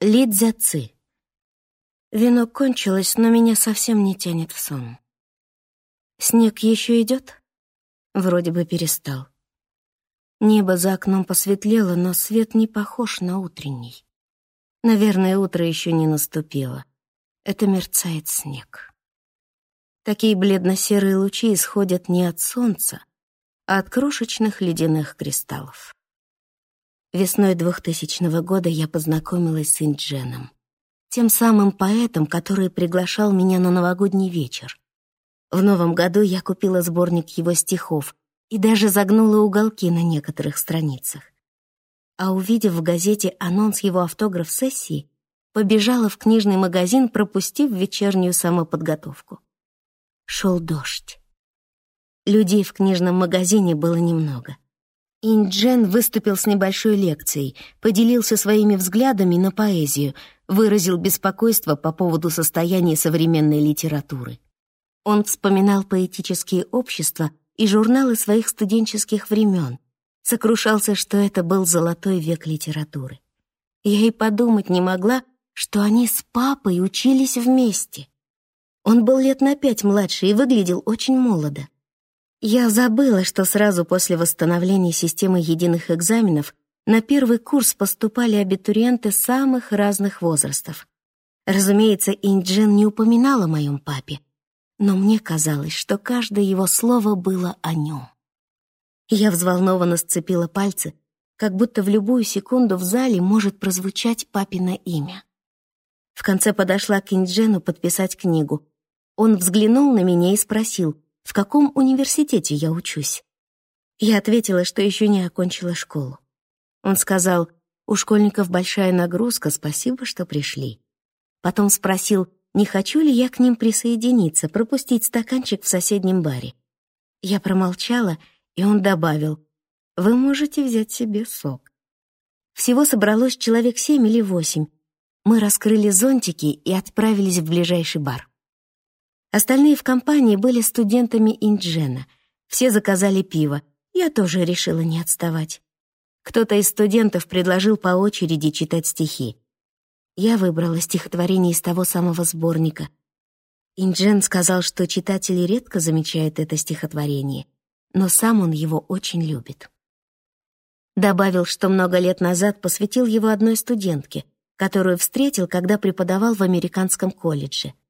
Лидзяци. Вино кончилось, но меня совсем не тянет в сон. Снег еще идет? Вроде бы перестал. Небо за окном посветлело, но свет не похож на утренний. Наверное, утро еще не наступило. Это мерцает снег. Такие бледно-серые лучи исходят не от солнца, а от крошечных ледяных кристаллов. Весной 2000 года я познакомилась с Индженом, тем самым поэтом, который приглашал меня на новогодний вечер. В новом году я купила сборник его стихов и даже загнула уголки на некоторых страницах. А увидев в газете анонс его автограф-сессии, побежала в книжный магазин, пропустив вечернюю самоподготовку. Шел дождь. Людей в книжном магазине было немного — Инджен выступил с небольшой лекцией, поделился своими взглядами на поэзию, выразил беспокойство по поводу состояния современной литературы. Он вспоминал поэтические общества и журналы своих студенческих времен, сокрушался, что это был золотой век литературы. Я и подумать не могла, что они с папой учились вместе. Он был лет на пять младше и выглядел очень молодо. Я забыла, что сразу после восстановления системы единых экзаменов на первый курс поступали абитуриенты самых разных возрастов. Разумеется, Инджен не упоминала о моем папе, но мне казалось, что каждое его слово было о нем. Я взволнованно сцепила пальцы, как будто в любую секунду в зале может прозвучать папино имя. В конце подошла к Инджену подписать книгу. Он взглянул на меня и спросил — в каком университете я учусь. Я ответила, что еще не окончила школу. Он сказал, у школьников большая нагрузка, спасибо, что пришли. Потом спросил, не хочу ли я к ним присоединиться, пропустить стаканчик в соседнем баре. Я промолчала, и он добавил, вы можете взять себе сок. Всего собралось человек семь или восемь. Мы раскрыли зонтики и отправились в ближайший бар. Остальные в компании были студентами Инджена. Все заказали пиво. Я тоже решила не отставать. Кто-то из студентов предложил по очереди читать стихи. Я выбрала стихотворение из того самого сборника. Инджен сказал, что читатели редко замечают это стихотворение, но сам он его очень любит. Добавил, что много лет назад посвятил его одной студентке, которую встретил, когда преподавал в американском колледже —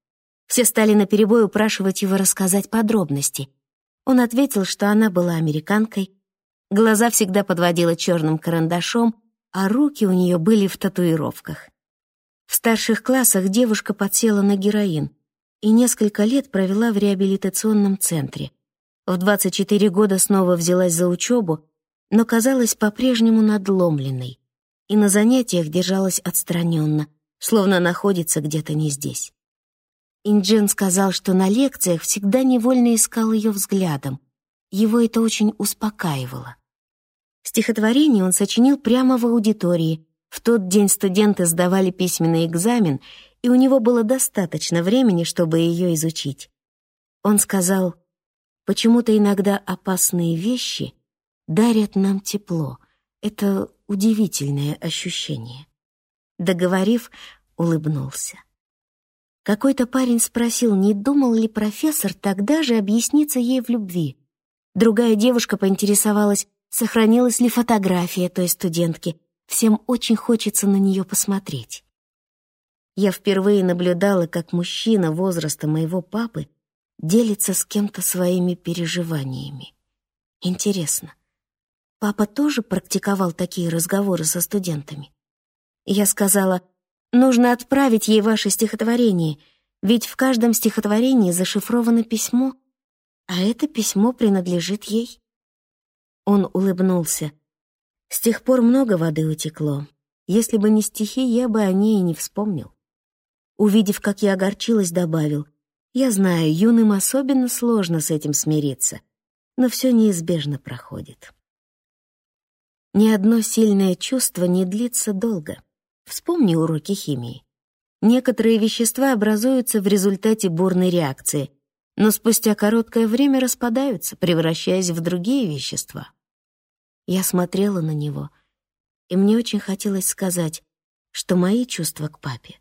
все стали наперебой упрашивать его рассказать подробности. Он ответил, что она была американкой, глаза всегда подводила черным карандашом, а руки у нее были в татуировках. В старших классах девушка подсела на героин и несколько лет провела в реабилитационном центре. В 24 года снова взялась за учебу, но казалась по-прежнему надломленной и на занятиях держалась отстраненно, словно находится где-то не здесь. Инджен сказал, что на лекциях всегда невольно искал ее взглядом. Его это очень успокаивало. Стихотворение он сочинил прямо в аудитории. В тот день студенты сдавали письменный экзамен, и у него было достаточно времени, чтобы ее изучить. Он сказал, «Почему-то иногда опасные вещи дарят нам тепло. Это удивительное ощущение». Договорив, улыбнулся. Какой-то парень спросил, не думал ли профессор тогда же объясниться ей в любви. Другая девушка поинтересовалась, сохранилась ли фотография той студентки. Всем очень хочется на нее посмотреть. Я впервые наблюдала, как мужчина возраста моего папы делится с кем-то своими переживаниями. Интересно, папа тоже практиковал такие разговоры со студентами? Я сказала, Нужно отправить ей ваше стихотворение, ведь в каждом стихотворении зашифровано письмо, а это письмо принадлежит ей. Он улыбнулся. С тех пор много воды утекло. Если бы не стихи, я бы о ней и не вспомнил. Увидев, как я огорчилась, добавил, «Я знаю, юным особенно сложно с этим смириться, но все неизбежно проходит». Ни одно сильное чувство не длится долго — Вспомни уроки химии. Некоторые вещества образуются в результате бурной реакции, но спустя короткое время распадаются, превращаясь в другие вещества. Я смотрела на него, и мне очень хотелось сказать, что мои чувства к папе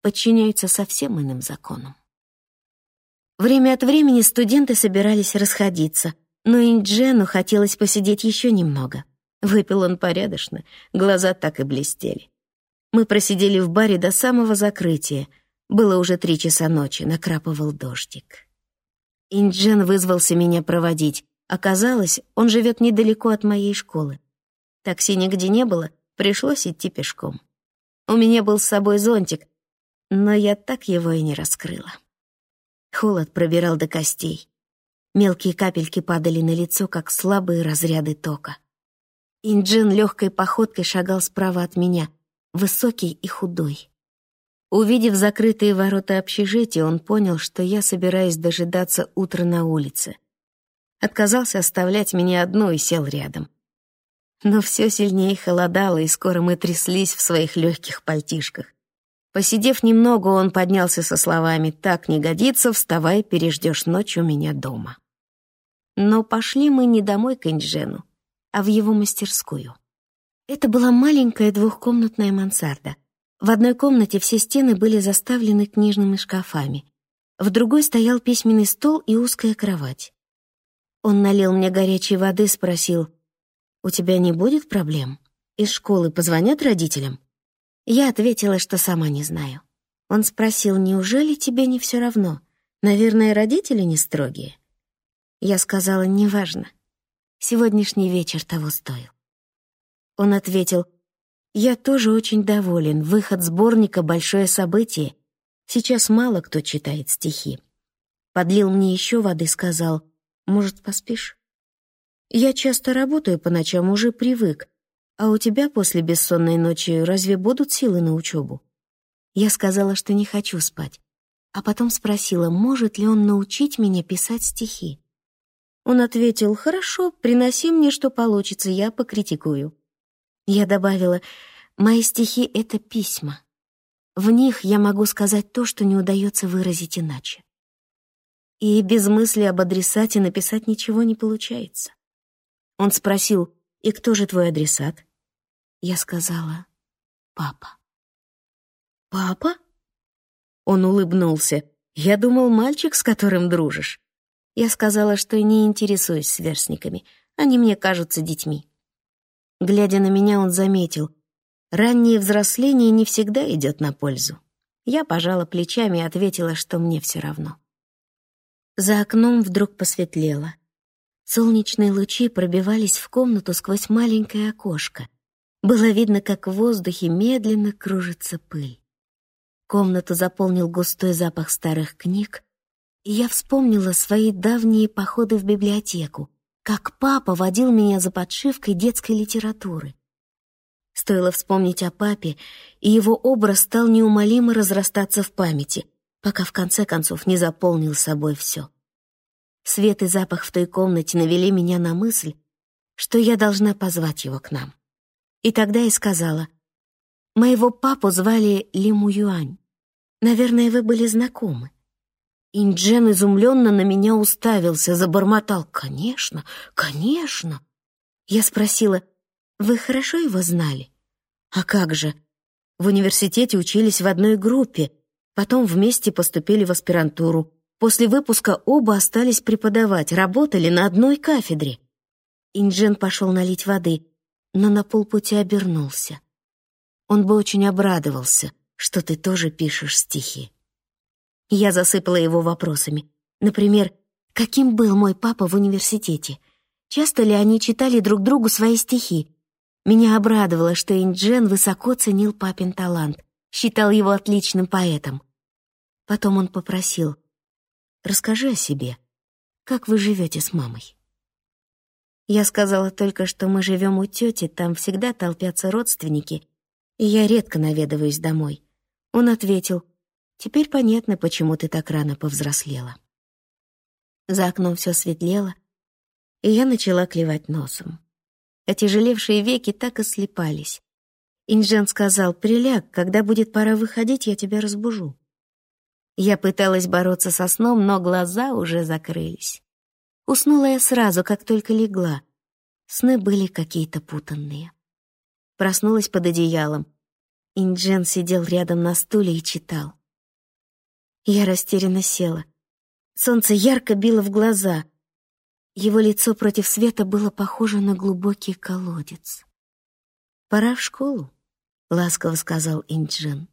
подчиняются совсем иным законам. Время от времени студенты собирались расходиться, но Инджену хотелось посидеть еще немного. Выпил он порядочно, глаза так и блестели. Мы просидели в баре до самого закрытия. Было уже три часа ночи, накрапывал дождик. Инджен вызвался меня проводить. Оказалось, он живет недалеко от моей школы. Такси нигде не было, пришлось идти пешком. У меня был с собой зонтик, но я так его и не раскрыла. Холод пробирал до костей. Мелкие капельки падали на лицо, как слабые разряды тока. Инджин легкой походкой шагал справа от меня, высокий и худой. Увидев закрытые ворота общежития, он понял, что я собираюсь дожидаться утра на улице. Отказался оставлять меня одну и сел рядом. Но все сильнее холодало, и скоро мы тряслись в своих легких пальтишках. Посидев немного, он поднялся со словами «Так не годится, вставай, переждешь ночь у меня дома». Но пошли мы не домой к Инджену, а в его мастерскую. Это была маленькая двухкомнатная мансарда. В одной комнате все стены были заставлены книжными шкафами. В другой стоял письменный стол и узкая кровать. Он налил мне горячей воды, спросил, «У тебя не будет проблем? Из школы позвонят родителям?» Я ответила, что сама не знаю. Он спросил, «Неужели тебе не все равно? Наверное, родители не строгие?» Я сказала, «Неважно. Сегодняшний вечер того стоил». Он ответил, я тоже очень доволен. Выход сборника — большое событие. Сейчас мало кто читает стихи. Подлил мне еще воды, сказал, может, поспишь? Я часто работаю по ночам, уже привык. А у тебя после бессонной ночи разве будут силы на учебу? Я сказала, что не хочу спать. А потом спросила, может ли он научить меня писать стихи. Он ответил, хорошо, приноси мне, что получится, я покритикую. Я добавила, мои стихи — это письма. В них я могу сказать то, что не удается выразить иначе. И без мысли об адресате написать ничего не получается. Он спросил, и кто же твой адресат? Я сказала, папа. Папа? Он улыбнулся. Я думал, мальчик, с которым дружишь. Я сказала, что не интересуюсь сверстниками. Они мне кажутся детьми. Глядя на меня, он заметил. Раннее взросление не всегда идет на пользу. Я пожала плечами и ответила, что мне все равно. За окном вдруг посветлело. Солнечные лучи пробивались в комнату сквозь маленькое окошко. Было видно, как в воздухе медленно кружится пыль. Комнату заполнил густой запах старых книг, и я вспомнила свои давние походы в библиотеку, как папа водил меня за подшивкой детской литературы. Стоило вспомнить о папе, и его образ стал неумолимо разрастаться в памяти, пока в конце концов не заполнил собой все. Свет и запах в той комнате навели меня на мысль, что я должна позвать его к нам. И тогда я сказала, «Моего папу звали Лиму Юань. Наверное, вы были знакомы». Инджен изумленно на меня уставился, забормотал. «Конечно, конечно!» Я спросила, «Вы хорошо его знали?» «А как же? В университете учились в одной группе, потом вместе поступили в аспирантуру. После выпуска оба остались преподавать, работали на одной кафедре». Инджен пошел налить воды, но на полпути обернулся. Он бы очень обрадовался, что ты тоже пишешь стихи. Я засыпала его вопросами. Например, каким был мой папа в университете? Часто ли они читали друг другу свои стихи? Меня обрадовало, что Инджен высоко ценил папин талант, считал его отличным поэтом. Потом он попросил, «Расскажи о себе. Как вы живете с мамой?» Я сказала только, что мы живем у тети, там всегда толпятся родственники, и я редко наведываюсь домой. Он ответил, Теперь понятно, почему ты так рано повзрослела. За окном все светлело, и я начала клевать носом. Отяжелевшие веки так и слепались. Инжен сказал, «Приляг, когда будет пора выходить, я тебя разбужу». Я пыталась бороться со сном, но глаза уже закрылись. Уснула я сразу, как только легла. Сны были какие-то путанные. Проснулась под одеялом. Инджен сидел рядом на стуле и читал. Я растерянно села. Солнце ярко било в глаза. Его лицо против света было похоже на глубокий колодец. «Пора в школу», — ласково сказал Инджен.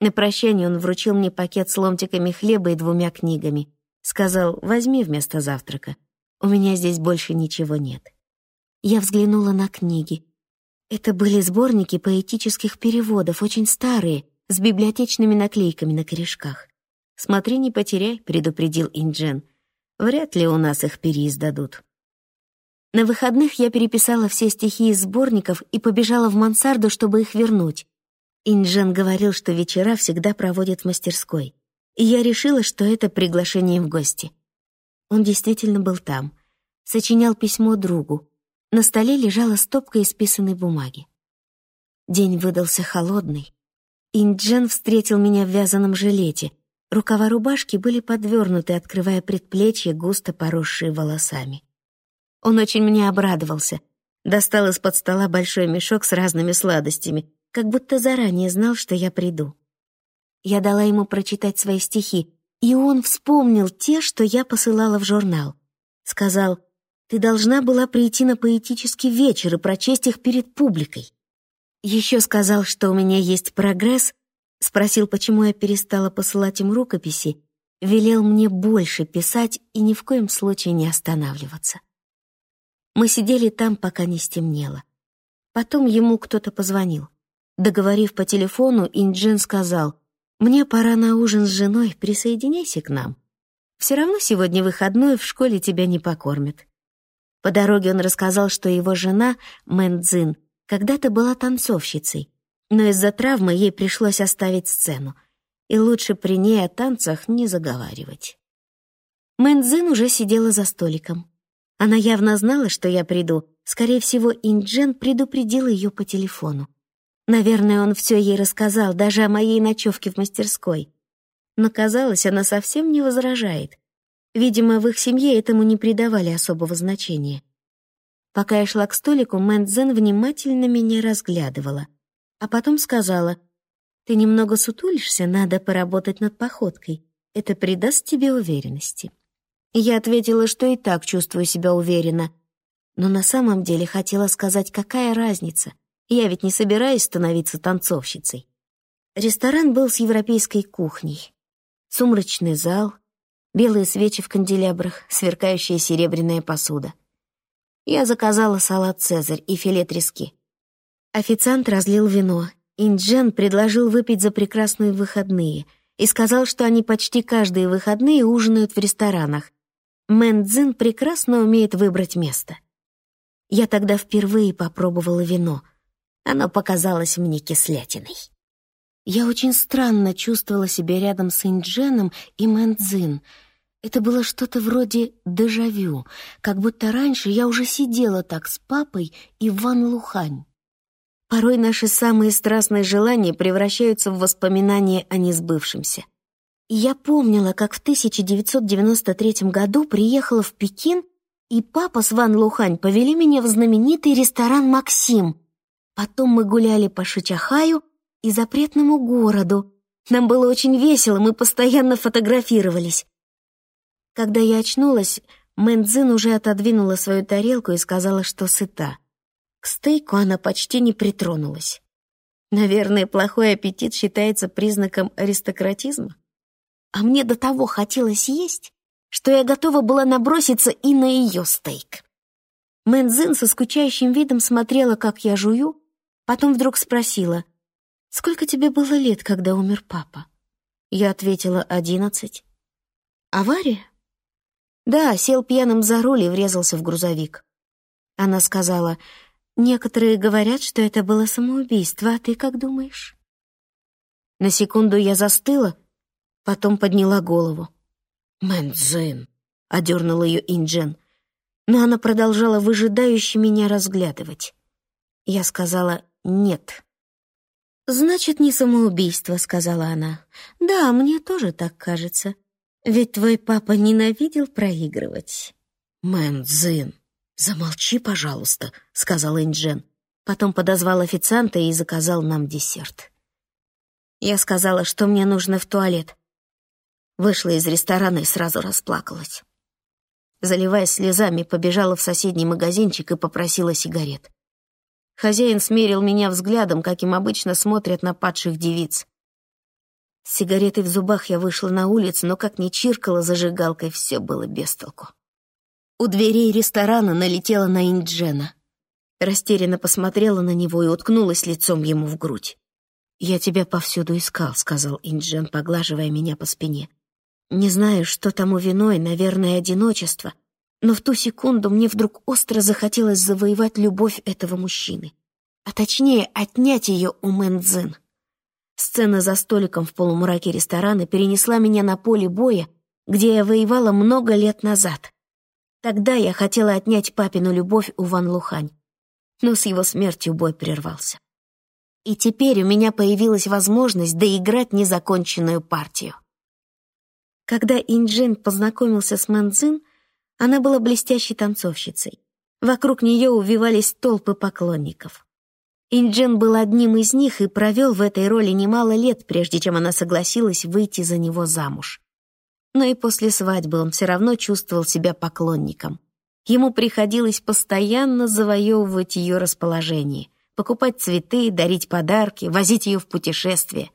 На прощание он вручил мне пакет с ломтиками хлеба и двумя книгами. Сказал, возьми вместо завтрака. У меня здесь больше ничего нет. Я взглянула на книги. Это были сборники поэтических переводов, очень старые, с библиотечными наклейками на корешках. «Смотри, не потеряй», — предупредил Инджен. «Вряд ли у нас их переиздадут». На выходных я переписала все стихи из сборников и побежала в мансарду, чтобы их вернуть. Инджен говорил, что вечера всегда проводит в мастерской, и я решила, что это приглашение в гости. Он действительно был там. Сочинял письмо другу. На столе лежала стопка исписанной бумаги. День выдался холодный. Инджен встретил меня в вязаном жилете. Рукава рубашки были подвернуты, открывая предплечья, густо поросшие волосами. Он очень мне обрадовался. Достал из-под стола большой мешок с разными сладостями, как будто заранее знал, что я приду. Я дала ему прочитать свои стихи, и он вспомнил те, что я посылала в журнал. Сказал, «Ты должна была прийти на поэтический вечер и прочесть их перед публикой». Еще сказал, что у меня есть прогресс, спросил, почему я перестала посылать им рукописи, велел мне больше писать и ни в коем случае не останавливаться. Мы сидели там, пока не стемнело. Потом ему кто-то позвонил. Договорив по телефону, Инджин сказал, «Мне пора на ужин с женой, присоединяйся к нам. Все равно сегодня выходной, в школе тебя не покормят». По дороге он рассказал, что его жена, Мэн Цзин, когда-то была танцовщицей, но из-за травмы ей пришлось оставить сцену, и лучше при ней о танцах не заговаривать. Мэн Цзин уже сидела за столиком. Она явно знала, что я приду. Скорее всего, Инджен предупредил ее по телефону. Наверное, он все ей рассказал, даже о моей ночевке в мастерской. Но, казалось, она совсем не возражает. Видимо, в их семье этому не придавали особого значения. Пока я шла к столику, Мэнцзен внимательно меня разглядывала. А потом сказала, «Ты немного сутулишься, надо поработать над походкой. Это придаст тебе уверенности». Я ответила, что и так чувствую себя уверенно. Но на самом деле хотела сказать, какая разница — я ведь не собираюсь становиться танцовщицей. Ресторан был с европейской кухней. Сумрачный зал, белые свечи в канделябрах, сверкающая серебряная посуда. Я заказала салат «Цезарь» и филе трески. Официант разлил вино. Инджен предложил выпить за прекрасные выходные и сказал, что они почти каждые выходные ужинают в ресторанах. Мэн Цзин прекрасно умеет выбрать место. Я тогда впервые попробовала вино — оно показалось мне кислятиной. Я очень странно чувствовала себя рядом с Индженом и Мэнцзин. Это было что-то вроде дежавю, как будто раньше я уже сидела так с папой и Ван Лухань. Порой наши самые страстные желания превращаются в воспоминания о несбывшемся. И я помнила, как в 1993 году приехала в Пекин, и папа с Ван Лухань повели меня в знаменитый ресторан «Максим», Потом мы гуляли по Шичахаю и запретному городу. Нам было очень весело, мы постоянно фотографировались. Когда я очнулась, Мэнцзин уже отодвинула свою тарелку и сказала, что сыта. К стейку она почти не притронулась. Наверное, плохой аппетит считается признаком аристократизма. А мне до того хотелось есть, что я готова была наброситься и на ее стейк. Мэнзин со скучающим видом смотрела, как я жую, Потом вдруг спросила, «Сколько тебе было лет, когда умер папа?» Я ответила, «Одиннадцать». «Авария?» «Да, сел пьяным за руль и врезался в грузовик». Она сказала, «Некоторые говорят, что это было самоубийство, а ты как думаешь?» На секунду я застыла, потом подняла голову. «Мэнджин», — одернула ее Инджен, но она продолжала выжидающе меня разглядывать. Я сказала, нет. «Значит, не самоубийство», — сказала она. «Да, мне тоже так кажется. Ведь твой папа ненавидел проигрывать». «Мэн Цзин, замолчи, пожалуйста», — сказала Инджен. Потом подозвал официанта и заказал нам десерт. Я сказала, что мне нужно в туалет. Вышла из ресторана и сразу расплакалась. Заливаясь слезами, побежала в соседний магазинчик и попросила сигарет. Хозяин смерил меня взглядом, каким обычно смотрят на падших девиц. С сигаретой в зубах я вышла на улицу, но как ни чиркала зажигалкой, все было без толку. У дверей ресторана налетела на Инджена. Растерянно посмотрела на него и уткнулась лицом ему в грудь. «Я тебя повсюду искал», — сказал Инджен, поглаживая меня по спине. «Не знаю, что тому виной, наверное, одиночество, но в ту секунду мне вдруг остро захотелось завоевать любовь этого мужчины, а точнее отнять ее у Мэнцзин. Сцена за столиком в полумраке ресторана перенесла меня на поле боя, где я воевала много лет назад. Тогда я хотела отнять папину любовь у Ван Лухань, но с его смертью бой прервался. И теперь у меня появилась возможность доиграть незаконченную партию. Когда Инджин познакомился с Мэнзин, она была блестящей танцовщицей. Вокруг нее увивались толпы поклонников. Инджин был одним из них и провел в этой роли немало лет, прежде чем она согласилась выйти за него замуж. Но и после свадьбы он все равно чувствовал себя поклонником. Ему приходилось постоянно завоевывать ее расположение, покупать цветы, дарить подарки, возить ее в путешествия.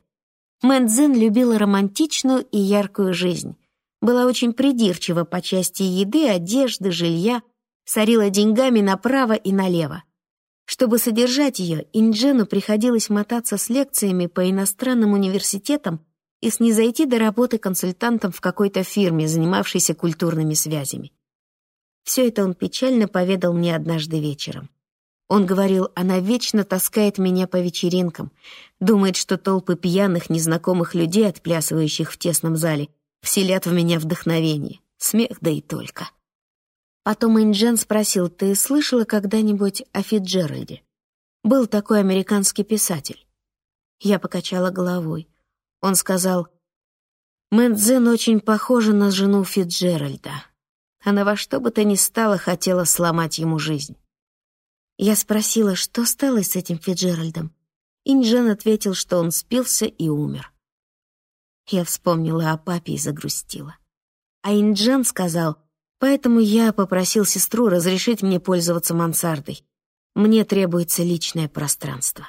Мэнцзин любила романтичную и яркую жизнь, была очень придирчива по части еды, одежды, жилья, сорила деньгами направо и налево. Чтобы содержать ее, Инджену приходилось мотаться с лекциями по иностранным университетам и снизойти до работы консультантом в какой-то фирме, занимавшейся культурными связями. Все это он печально поведал мне однажды вечером. Он говорил, она вечно таскает меня по вечеринкам, думает, что толпы пьяных, незнакомых людей, отплясывающих в тесном зале, вселят в меня вдохновение. Смех да и только. Потом Инджен спросил, ты слышала когда-нибудь о Фитджеральде? Был такой американский писатель. Я покачала головой. Он сказал, Мэнцзен очень похожа на жену Фитджеральда. Она во что бы то ни стало хотела сломать ему жизнь. Я спросила, что стало с этим Фиджеральдом. Инджен ответил, что он спился и умер. Я вспомнила о папе и загрустила. А Инджен сказал, поэтому я попросил сестру разрешить мне пользоваться мансардой. Мне требуется личное пространство.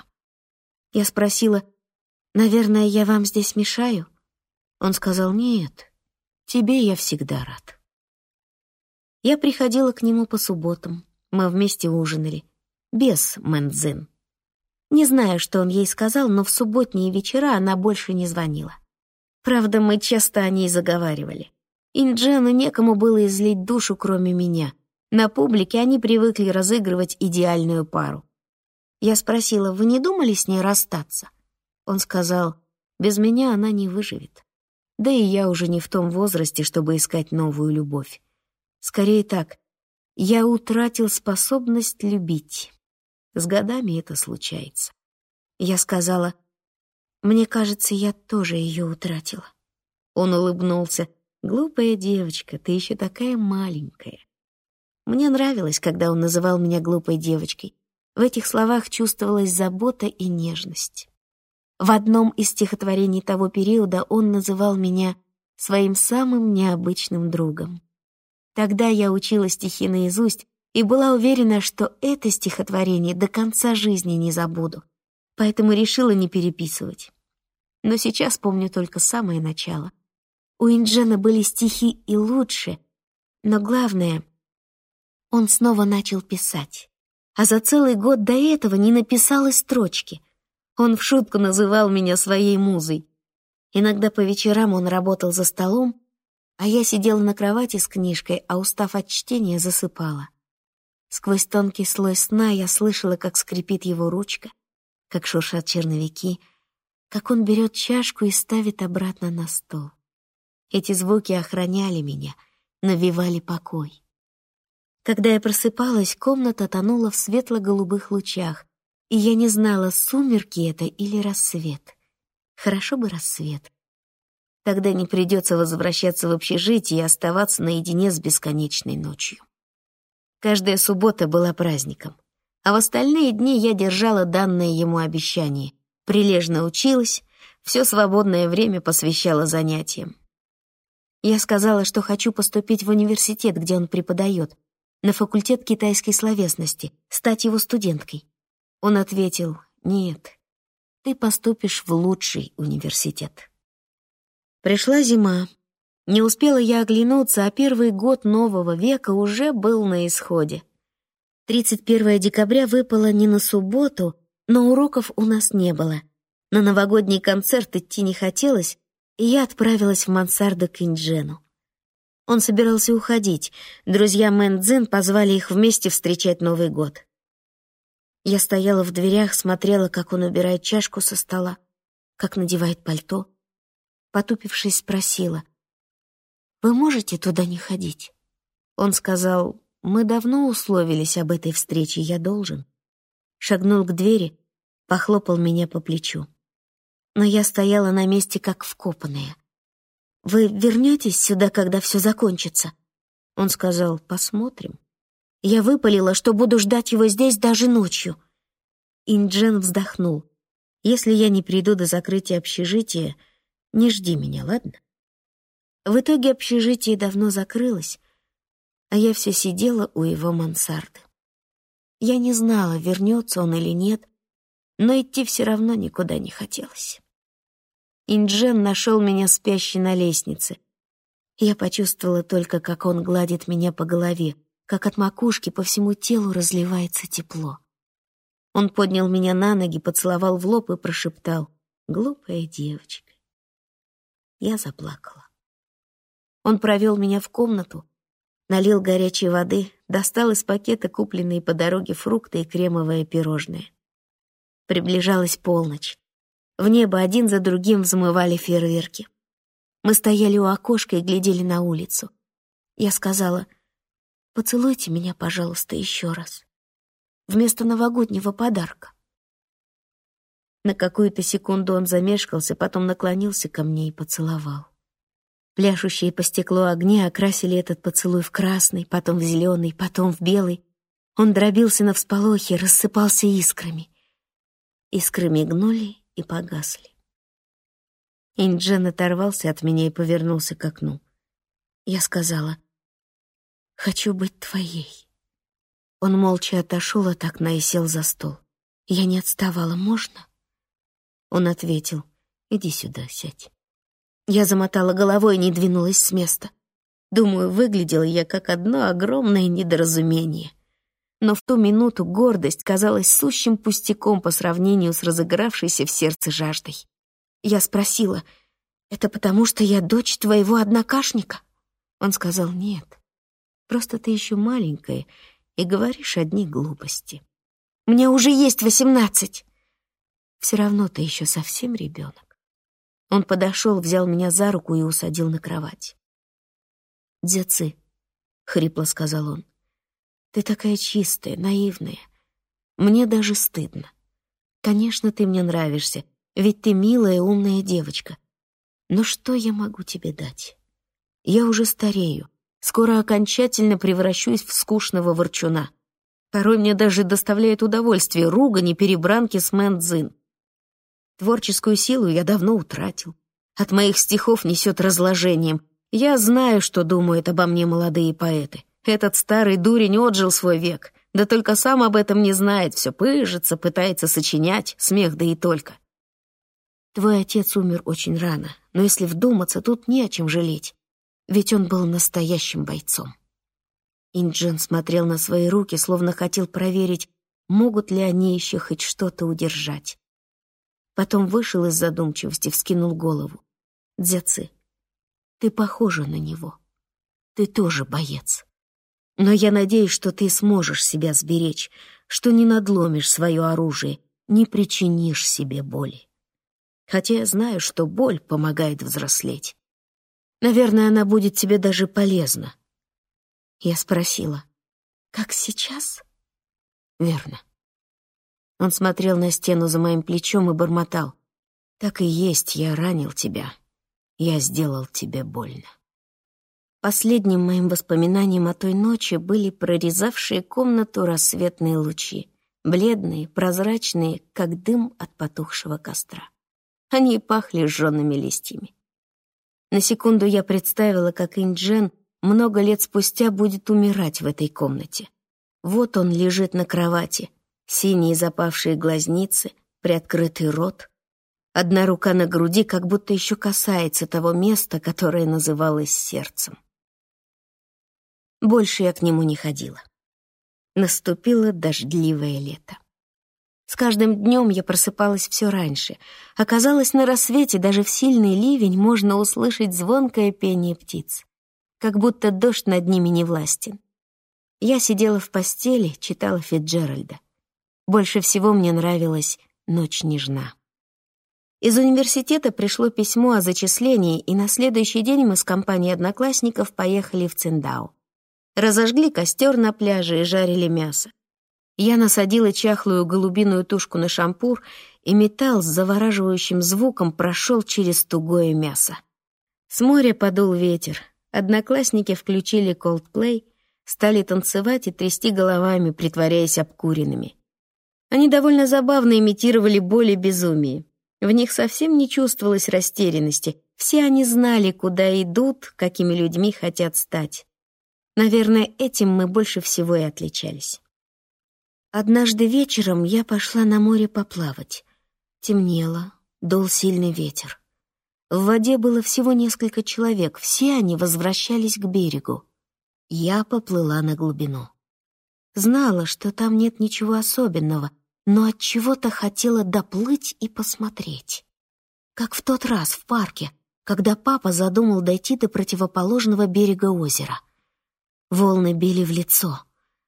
Я спросила, наверное, я вам здесь мешаю? Он сказал, нет, тебе я всегда рад. Я приходила к нему по субботам. Мы вместе ужинали. Без Мэнзин. Не знаю, что он ей сказал, но в субботние вечера она больше не звонила. Правда, мы часто о ней заговаривали. Инджену некому было излить душу, кроме меня. На публике они привыкли разыгрывать идеальную пару. Я спросила, вы не думали с ней расстаться? Он сказал, без меня она не выживет. Да и я уже не в том возрасте, чтобы искать новую любовь. Скорее так, я утратил способность любить. С годами это случается. Я сказала, мне кажется, я тоже ее утратила. Он улыбнулся. Глупая девочка, ты еще такая маленькая. Мне нравилось, когда он называл меня глупой девочкой. В этих словах чувствовалась забота и нежность. В одном из стихотворений того периода он называл меня своим самым необычным другом. Тогда я учила стихи наизусть и была уверена, что это стихотворение до конца жизни не забуду, поэтому решила не переписывать. Но сейчас помню только самое начало. У Инджена были стихи и лучше, но главное, он снова начал писать. А за целый год до этого не написал и строчки. Он в шутку называл меня своей музой. Иногда по вечерам он работал за столом, а я сидела на кровати с книжкой, а, устав от чтения, засыпала. Сквозь тонкий слой сна я слышала, как скрипит его ручка, как шуршат черновики, как он берет чашку и ставит обратно на стол. Эти звуки охраняли меня, навевали покой. Когда я просыпалась, комната тонула в светло-голубых лучах, и я не знала, сумерки это или рассвет. Хорошо бы рассвет, Тогда не придется возвращаться в общежитие и оставаться наедине с бесконечной ночью. Каждая суббота была праздником. А в остальные дни я держала данное ему обещание. Прилежно училась, все свободное время посвящала занятиям. Я сказала, что хочу поступить в университет, где он преподает, на факультет китайской словесности, стать его студенткой. Он ответил, нет, ты поступишь в лучший университет. Пришла зима. Не успела я оглянуться, а первый год нового века уже был на исходе. 31 декабря выпало не на субботу, но уроков у нас не было. На новогодний концерт идти не хотелось, и я отправилась в мансарду к Инджену. Он собирался уходить. Друзья Мэн Цзин позвали их вместе встречать Новый год. Я стояла в дверях, смотрела, как он убирает чашку со стола, как надевает пальто. Потупившись, спросила, «Вы можете туда не ходить?» Он сказал, «Мы давно условились об этой встрече, я должен». Шагнул к двери, похлопал меня по плечу. Но я стояла на месте, как вкопанная. «Вы вернетесь сюда, когда все закончится?» Он сказал, «Посмотрим». Я выпалила, что буду ждать его здесь даже ночью. Инджен вздохнул. «Если я не приду до закрытия общежития, не жди меня, ладно?» В итоге общежитие давно закрылось, а я все сидела у его мансарды. Я не знала, вернется он или нет, но идти все равно никуда не хотелось. Инджен нашел меня спящей на лестнице. Я почувствовала только, как он гладит меня по голове, как от макушки по всему телу разливается тепло. Он поднял меня на ноги, поцеловал в лоб и прошептал «Глупая девочка». Я заплакала. Он провел меня в комнату, налил горячей воды, достал из пакета купленные по дороге фрукты и кремовое пирожное. Приближалась полночь. В небо один за другим взмывали фейерверки. Мы стояли у окошка и глядели на улицу. Я сказала, «Поцелуйте меня, пожалуйста, еще раз. Вместо новогоднего подарка». На какую-то секунду он замешкался, потом наклонился ко мне и поцеловал. Пляшущие по стеклу огни окрасили этот поцелуй в красный, потом в зеленый, потом в белый. Он дробился на всполохе, рассыпался искрами. Искры мигнули и погасли. Инджен оторвался от меня и повернулся к окну. Я сказала, «Хочу быть твоей». Он молча отошел от окна и сел за стол. Я не отставала, можно? Он ответил, «Иди сюда, сядь». Я замотала головой и не двинулась с места. Думаю, выглядела я как одно огромное недоразумение — но в ту минуту гордость казалась сущим пустяком по сравнению с разыгравшейся в сердце жаждой. Я спросила, «Это потому, что я дочь твоего однокашника?» Он сказал, «Нет, просто ты еще маленькая и говоришь одни глупости. Мне уже есть восемнадцать!» «Все равно ты еще совсем ребенок». Он подошел, взял меня за руку и усадил на кровать. «Дзяцы», — хрипло сказал он, — ты такая чистая, наивная. Мне даже стыдно. Конечно, ты мне нравишься, ведь ты милая, умная девочка. Но что я могу тебе дать? Я уже старею, скоро окончательно превращусь в скучного ворчуна. Порой мне даже доставляет удовольствие ругань и перебранки с Мэн Цзин. Творческую силу я давно утратил. От моих стихов несет разложением. Я знаю, что думают обо мне молодые поэты. Этот старый дурень отжил свой век, да только сам об этом не знает, все пыжится, пытается сочинять, смех да и только. Твой отец умер очень рано, но если вдуматься, тут не о чем жалеть, ведь он был настоящим бойцом. Инджин смотрел на свои руки, словно хотел проверить, могут ли они еще хоть что-то удержать. Потом вышел из задумчивости, вскинул голову. «Дзяцы, ты похожа на него. Ты тоже боец». Но я надеюсь, что ты сможешь себя сберечь, что не надломишь свое оружие, не причинишь себе боли. Хотя я знаю, что боль помогает взрослеть. Наверное, она будет тебе даже полезна. Я спросила, как сейчас? Верно. Он смотрел на стену за моим плечом и бормотал. Так и есть, я ранил тебя. Я сделал тебе больно. Последним моим воспоминанием о той ночи были прорезавшие комнату рассветные лучи. бледные, прозрачные, как дым от потухшего костра. Они пахли сжёными листьями. На секунду я представила, как Инджен много лет спустя будет умирать в этой комнате. Вот он лежит на кровати, синие запавшие глазницы, приоткрытый рот, одна рука на груди, как будто еще касается того места, которое называлось сердцем. Больше я к нему не ходила. Наступило дождливое лето. С каждым днем я просыпалась все раньше. Оказалось, на рассвете даже в сильный ливень можно услышать звонкое пение птиц. Как будто дождь над ними не властен. Я сидела в постели, читала Фитджеральда. Больше всего мне нравилась «Ночь нежна». Из университета пришло письмо о зачислении, и на следующий день мы с компанией одноклассников поехали в Циндау. Разожгли костер на пляже и жарили мясо. Я насадила чахлую голубиную тушку на шампур, и металл с завораживающим звуком прошел через тугое мясо. С моря подул ветер. Одноклассники включили Coldplay, стали танцевать и трясти головами, притворяясь обкуренными. Они довольно забавно имитировали боль и безумие. В них совсем не чувствовалось растерянности. Все они знали, куда идут, какими людьми хотят стать. Наверное, этим мы больше всего и отличались. Однажды вечером я пошла на море поплавать. Темнело, дул сильный ветер. В воде было всего несколько человек, все они возвращались к берегу. Я поплыла на глубину. Знала, что там нет ничего особенного, но от чего-то хотела доплыть и посмотреть. Как в тот раз в парке, когда папа задумал дойти до противоположного берега озера — Волны били в лицо,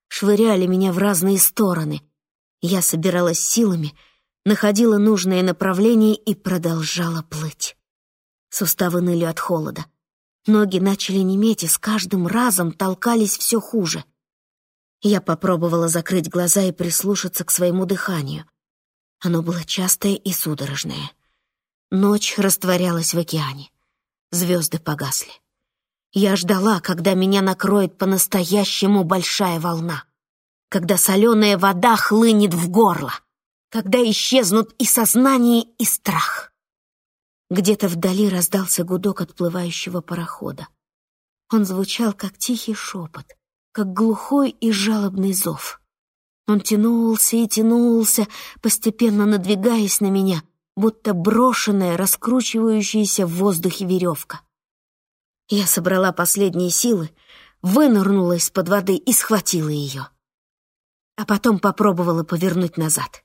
швыряли меня в разные стороны. Я собиралась силами, находила нужное направление и продолжала плыть. Суставы ныли от холода. Ноги начали неметь и с каждым разом толкались все хуже. Я попробовала закрыть глаза и прислушаться к своему дыханию. Оно было частое и судорожное. Ночь растворялась в океане. Звезды погасли. Я ждала, когда меня накроет по-настоящему большая волна, когда соленая вода хлынет в горло, когда исчезнут и сознание, и страх. Где-то вдали раздался гудок отплывающего парохода. Он звучал, как тихий шепот, как глухой и жалобный зов. Он тянулся и тянулся, постепенно надвигаясь на меня, будто брошенная, раскручивающаяся в воздухе веревка. Я собрала последние силы, вынырнула из-под воды и схватила ее. А потом попробовала повернуть назад.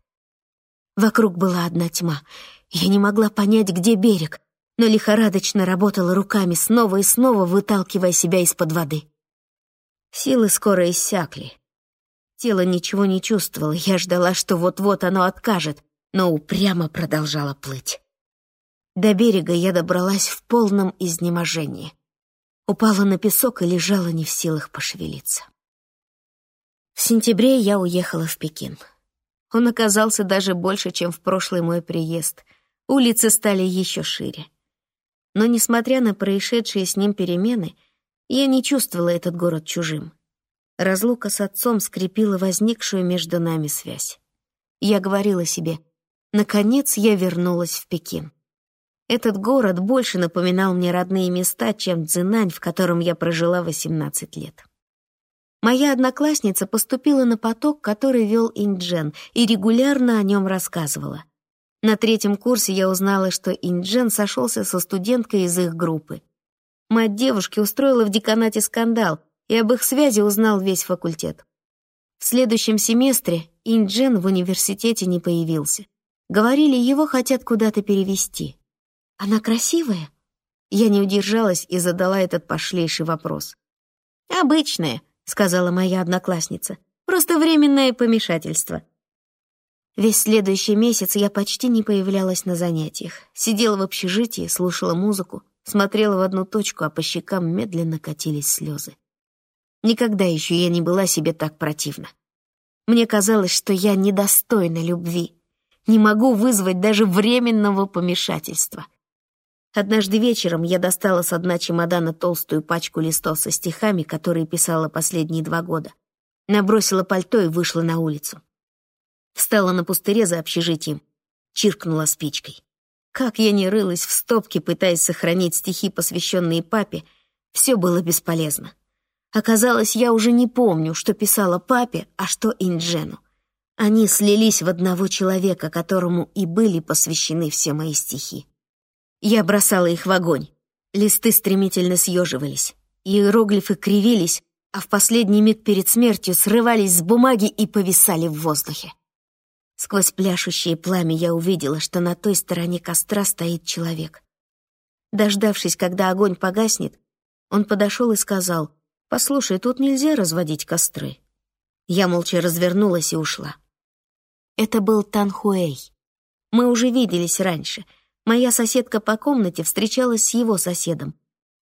Вокруг была одна тьма. Я не могла понять, где берег, но лихорадочно работала руками, снова и снова выталкивая себя из-под воды. Силы скоро иссякли. Тело ничего не чувствовало, я ждала, что вот-вот оно откажет, но упрямо продолжала плыть. До берега я добралась в полном изнеможении упала на песок и лежала не в силах пошевелиться. В сентябре я уехала в Пекин. Он оказался даже больше, чем в прошлый мой приезд. Улицы стали еще шире. Но, несмотря на происшедшие с ним перемены, я не чувствовала этот город чужим. Разлука с отцом скрепила возникшую между нами связь. Я говорила себе, наконец я вернулась в Пекин. Этот город больше напоминал мне родные места, чем Цзинань, в котором я прожила 18 лет. Моя одноклассница поступила на поток, который вел Инджен, и регулярно о нем рассказывала. На третьем курсе я узнала, что Инджен сошелся со студенткой из их группы. Мать девушки устроила в деканате скандал, и об их связи узнал весь факультет. В следующем семестре Инджен в университете не появился. Говорили, его хотят куда-то перевести. Она красивая?» Я не удержалась и задала этот пошлейший вопрос. «Обычная», — сказала моя одноклассница. «Просто временное помешательство». Весь следующий месяц я почти не появлялась на занятиях. Сидела в общежитии, слушала музыку, смотрела в одну точку, а по щекам медленно катились слезы. Никогда еще я не была себе так противна. Мне казалось, что я недостойна любви, не могу вызвать даже временного помешательства. Однажды вечером я достала с дна чемодана толстую пачку листов со стихами, которые писала последние два года. Набросила пальто и вышла на улицу. Встала на пустыре за общежитием, чиркнула спичкой. Как я не рылась в стопке, пытаясь сохранить стихи, посвященные папе, все было бесполезно. Оказалось, я уже не помню, что писала папе, а что Инджену. Они слились в одного человека, которому и были посвящены все мои стихи. Я бросала их в огонь. Листы стремительно съеживались, иероглифы кривились, а в последний миг перед смертью срывались с бумаги и повисали в воздухе. Сквозь пляшущее пламя я увидела, что на той стороне костра стоит человек. Дождавшись, когда огонь погаснет, он подошел и сказал, «Послушай, тут нельзя разводить костры». Я молча развернулась и ушла. Это был Танхуэй. Мы уже виделись раньше — Моя соседка по комнате встречалась с его соседом.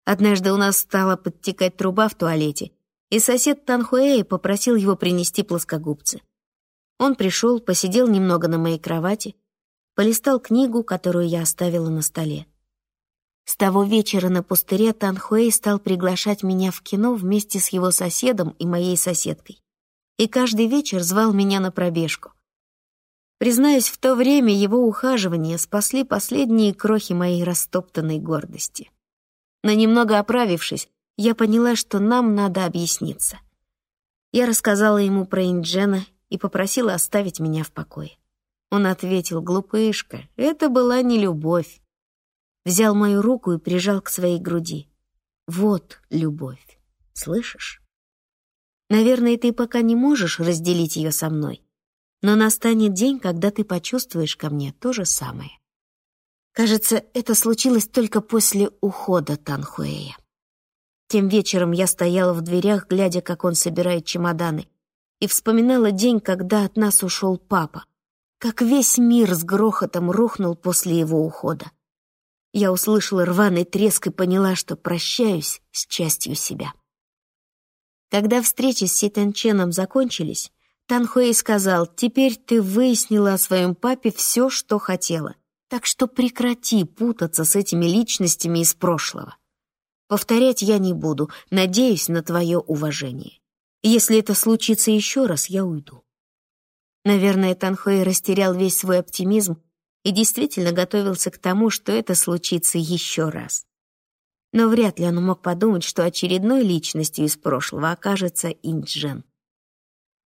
Однажды у нас стала подтекать труба в туалете, и сосед Танхуэй попросил его принести плоскогубцы. Он пришел, посидел немного на моей кровати, полистал книгу, которую я оставила на столе. С того вечера на пустыре Танхуэй стал приглашать меня в кино вместе с его соседом и моей соседкой. И каждый вечер звал меня на пробежку. Признаюсь, в то время его ухаживания спасли последние крохи моей растоптанной гордости. Но немного оправившись, я поняла, что нам надо объясниться. Я рассказала ему про Инджена и попросила оставить меня в покое. Он ответил, глупышка, это была не любовь. Взял мою руку и прижал к своей груди. Вот любовь, слышишь? Наверное, ты пока не можешь разделить ее со мной, но настанет день, когда ты почувствуешь ко мне то же самое. Кажется, это случилось только после ухода Танхуэя. Тем вечером я стояла в дверях, глядя, как он собирает чемоданы, и вспоминала день, когда от нас ушел папа, как весь мир с грохотом рухнул после его ухода. Я услышала рваный треск и поняла, что прощаюсь с частью себя. Когда встречи с Ситенченом закончились, Танхуэй сказал, «Теперь ты выяснила о своем папе все, что хотела, так что прекрати путаться с этими личностями из прошлого. Повторять я не буду, надеюсь на твое уважение. Если это случится еще раз, я уйду». Наверное, Танхуэй растерял весь свой оптимизм и действительно готовился к тому, что это случится еще раз. Но вряд ли он мог подумать, что очередной личностью из прошлого окажется Инджен.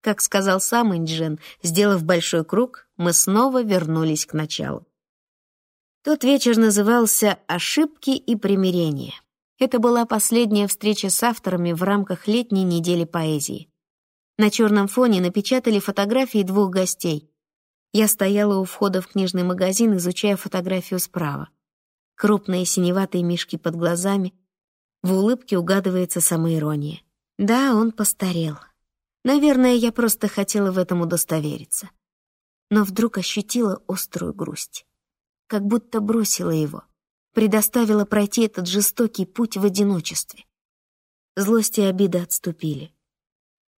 Как сказал сам Инджин, сделав большой круг, мы снова вернулись к началу. Тот вечер назывался «Ошибки и примирение». Это была последняя встреча с авторами в рамках летней недели поэзии. На черном фоне напечатали фотографии двух гостей. Я стояла у входа в книжный магазин, изучая фотографию справа. Крупные синеватые мешки под глазами. В улыбке угадывается самоирония. Да, он постарел. Наверное, я просто хотела в этом удостовериться. Но вдруг ощутила острую грусть. Как будто бросила его, предоставила пройти этот жестокий путь в одиночестве. Злость и обида отступили.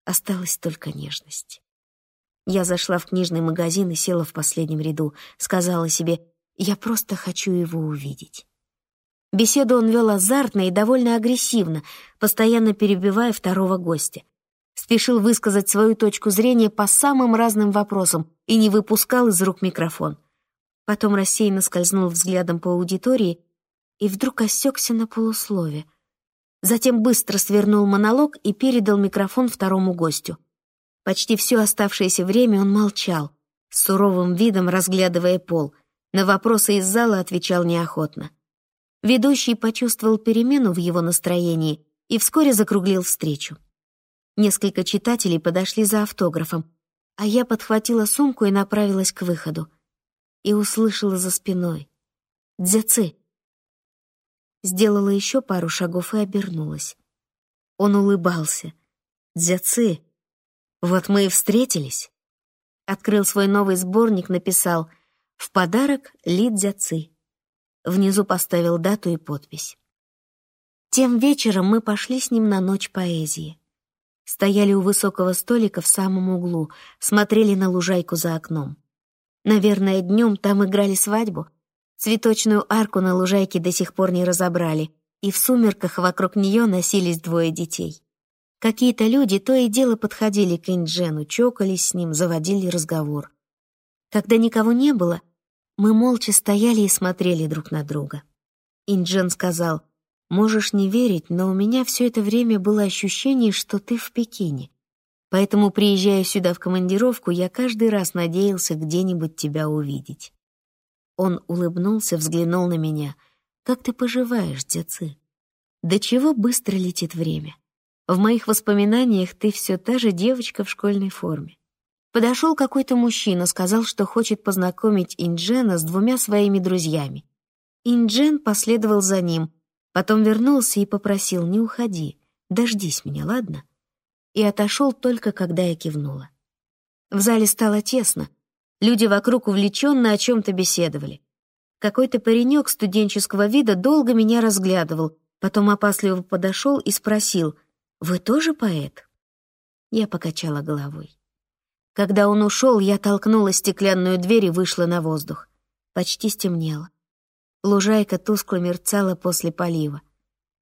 Осталась только нежность. Я зашла в книжный магазин и села в последнем ряду. Сказала себе, я просто хочу его увидеть. Беседу он вел азартно и довольно агрессивно, постоянно перебивая второго гостя спешил высказать свою точку зрения по самым разным вопросам и не выпускал из рук микрофон. Потом рассеянно скользнул взглядом по аудитории и вдруг осекся на полуслове. Затем быстро свернул монолог и передал микрофон второму гостю. Почти все оставшееся время он молчал, с суровым видом разглядывая пол. На вопросы из зала отвечал неохотно. Ведущий почувствовал перемену в его настроении и вскоре закруглил встречу. Несколько читателей подошли за автографом, а я подхватила сумку и направилась к выходу. И услышала за спиной «Дзяцы». Сделала еще пару шагов и обернулась. Он улыбался. «Дзяцы, вот мы и встретились». Открыл свой новый сборник, написал «В подарок Ли Дзяцы». Внизу поставил дату и подпись. Тем вечером мы пошли с ним на ночь поэзии. Стояли у высокого столика в самом углу, смотрели на лужайку за окном. Наверное, днем там играли свадьбу. Цветочную арку на лужайке до сих пор не разобрали, и в сумерках вокруг нее носились двое детей. Какие-то люди то и дело подходили к Инджену, чокались с ним, заводили разговор. Когда никого не было, мы молча стояли и смотрели друг на друга. Инджен сказал, «Можешь не верить, но у меня все это время было ощущение, что ты в Пекине. Поэтому, приезжая сюда в командировку, я каждый раз надеялся где-нибудь тебя увидеть». Он улыбнулся, взглянул на меня. «Как ты поживаешь, Дзяцы?» «Да чего быстро летит время? В моих воспоминаниях ты все та же девочка в школьной форме. Подошел какой-то мужчина, сказал, что хочет познакомить Инджена с двумя своими друзьями. Инджен последовал за ним, потом вернулся и попросил «Не уходи, дождись меня, ладно?» И отошел только, когда я кивнула. В зале стало тесно. Люди вокруг увлеченно о чем-то беседовали. Какой-то паренек студенческого вида долго меня разглядывал, потом опасливо подошел и спросил «Вы тоже поэт?» Я покачала головой. Когда он ушел, я толкнула стеклянную дверь и вышла на воздух. Почти стемнело. Лужайка тускло мерцала после полива.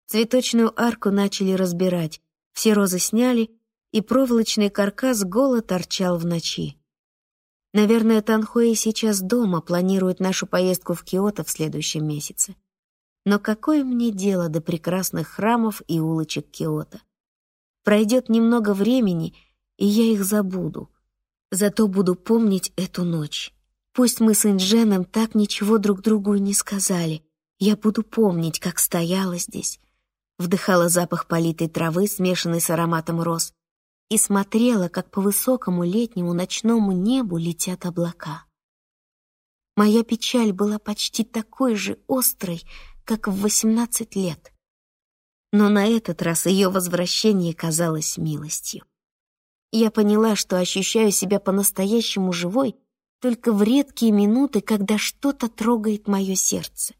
Цветочную арку начали разбирать. Все розы сняли, и проволочный каркас голо торчал в ночи. Наверное, Танхуэй сейчас дома планирует нашу поездку в Киото в следующем месяце. Но какое мне дело до прекрасных храмов и улочек Киото? Пройдет немного времени, и я их забуду. Зато буду помнить эту ночь. Пусть мы с Индженом так ничего друг другу и не сказали. Я буду помнить, как стояла здесь, вдыхала запах политой травы, смешанный с ароматом роз, и смотрела, как по высокому летнему ночному небу летят облака. Моя печаль была почти такой же острой, как в восемнадцать лет. Но на этот раз ее возвращение казалось милостью. Я поняла, что ощущаю себя по-настоящему живой только в редкие минуты, когда что-то трогает мое сердце.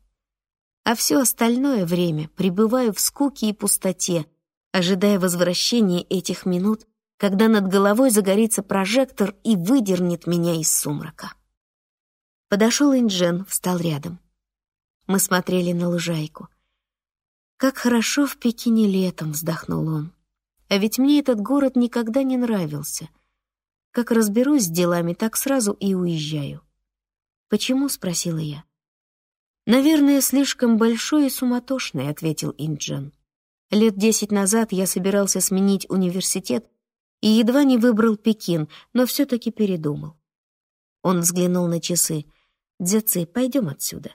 А все остальное время пребываю в скуке и пустоте, ожидая возвращения этих минут, когда над головой загорится прожектор и выдернет меня из сумрака. Подошел Инджен, встал рядом. Мы смотрели на лужайку. «Как хорошо в Пекине летом», — вздохнул он. А ведь мне этот город никогда не нравился. Как разберусь с делами, так сразу и уезжаю. «Почему?» — спросила я. «Наверное, слишком большой и суматошный», — ответил Инджан. «Лет десять назад я собирался сменить университет и едва не выбрал Пекин, но все-таки передумал». Он взглянул на часы. «Дзяци, пойдем отсюда.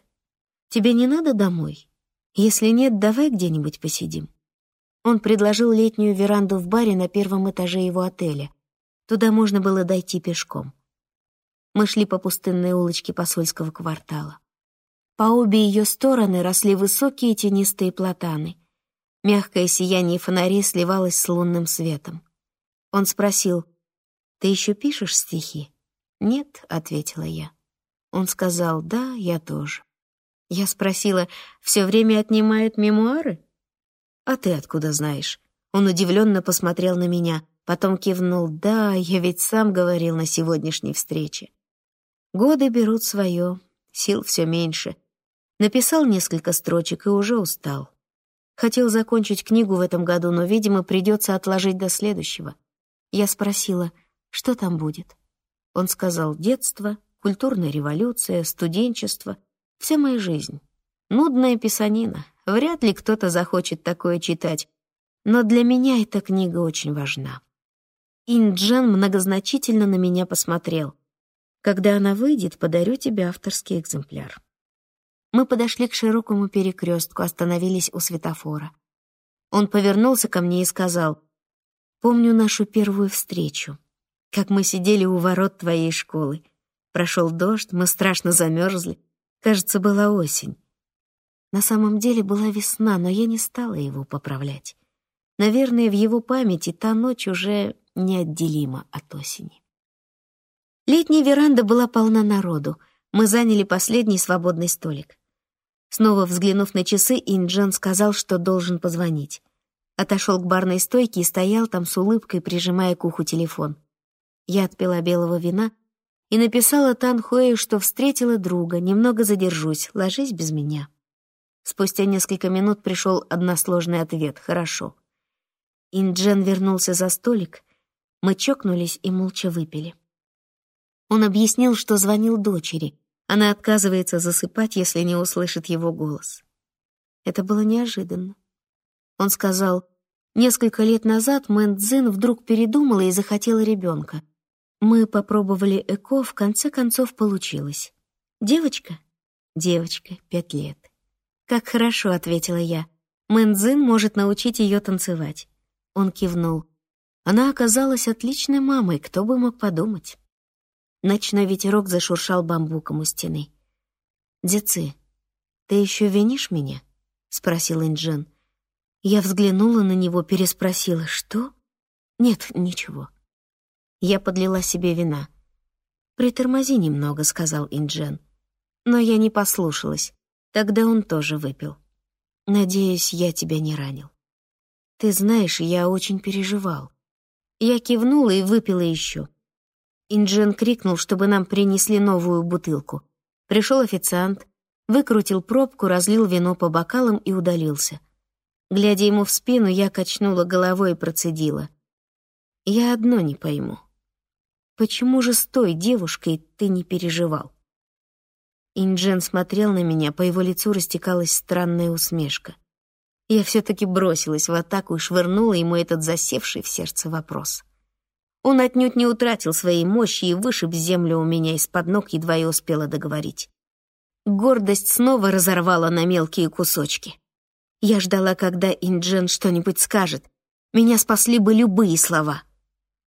Тебе не надо домой? Если нет, давай где-нибудь посидим». Он предложил летнюю веранду в баре на первом этаже его отеля. Туда можно было дойти пешком. Мы шли по пустынной улочке посольского квартала. По обе ее стороны росли высокие тенистые платаны. Мягкое сияние фонарей сливалось с лунным светом. Он спросил, «Ты еще пишешь стихи?» «Нет», — ответила я. Он сказал, «Да, я тоже». Я спросила, «Все время отнимают мемуары?» «А ты откуда знаешь?» Он удивленно посмотрел на меня, потом кивнул. «Да, я ведь сам говорил на сегодняшней встрече». Годы берут свое, сил все меньше. Написал несколько строчек и уже устал. Хотел закончить книгу в этом году, но, видимо, придется отложить до следующего. Я спросила, что там будет. Он сказал, детство, культурная революция, студенчество, вся моя жизнь. Нудная писанина, Вряд ли кто-то захочет такое читать, но для меня эта книга очень важна. Инджен многозначительно на меня посмотрел. Когда она выйдет, подарю тебе авторский экземпляр. Мы подошли к широкому перекрестку, остановились у светофора. Он повернулся ко мне и сказал, «Помню нашу первую встречу, как мы сидели у ворот твоей школы. Прошел дождь, мы страшно замерзли. Кажется, была осень. На самом деле была весна, но я не стала его поправлять. Наверное, в его памяти та ночь уже неотделима от осени. Летняя веранда была полна народу. Мы заняли последний свободный столик. Снова взглянув на часы, Инджан сказал, что должен позвонить. Отошел к барной стойке и стоял там с улыбкой, прижимая к уху телефон. Я отпила белого вина и написала Танхуэю, что встретила друга, немного задержусь, ложись без меня. Спустя несколько минут пришел односложный ответ «Хорошо». Инджен вернулся за столик, мы чокнулись и молча выпили. Он объяснил, что звонил дочери. Она отказывается засыпать, если не услышит его голос. Это было неожиданно. Он сказал, несколько лет назад Мэн Цзин вдруг передумала и захотела ребенка. Мы попробовали ЭКО, в конце концов получилось. Девочка? Девочка, пять лет. «Как хорошо», — ответила я. «Мэн Цзин может научить ее танцевать». Он кивнул. Она оказалась отличной мамой, кто бы мог подумать. Ночной ветерок зашуршал бамбуком у стены. «Децы, ты еще винишь меня?» — спросил Инджен. Я взглянула на него, переспросила, что? Нет, ничего. Я подлила себе вина. «Притормози немного», — сказал Инджен. Но я не послушалась. Тогда он тоже выпил. «Надеюсь, я тебя не ранил». «Ты знаешь, я очень переживал». Я кивнула и выпила еще. Инджен крикнул, чтобы нам принесли новую бутылку. Пришел официант, выкрутил пробку, разлил вино по бокалам и удалился. Глядя ему в спину, я качнула головой и процедила. «Я одно не пойму. Почему же с той девушкой ты не переживал?» Инджен смотрел на меня, по его лицу растекалась странная усмешка. Я все-таки бросилась в атаку и швырнула ему этот засевший в сердце вопрос. Он отнюдь не утратил своей мощи и вышиб землю у меня из-под ног, едва я успела договорить. Гордость снова разорвала на мелкие кусочки. Я ждала, когда Инджен что-нибудь скажет. Меня спасли бы любые слова.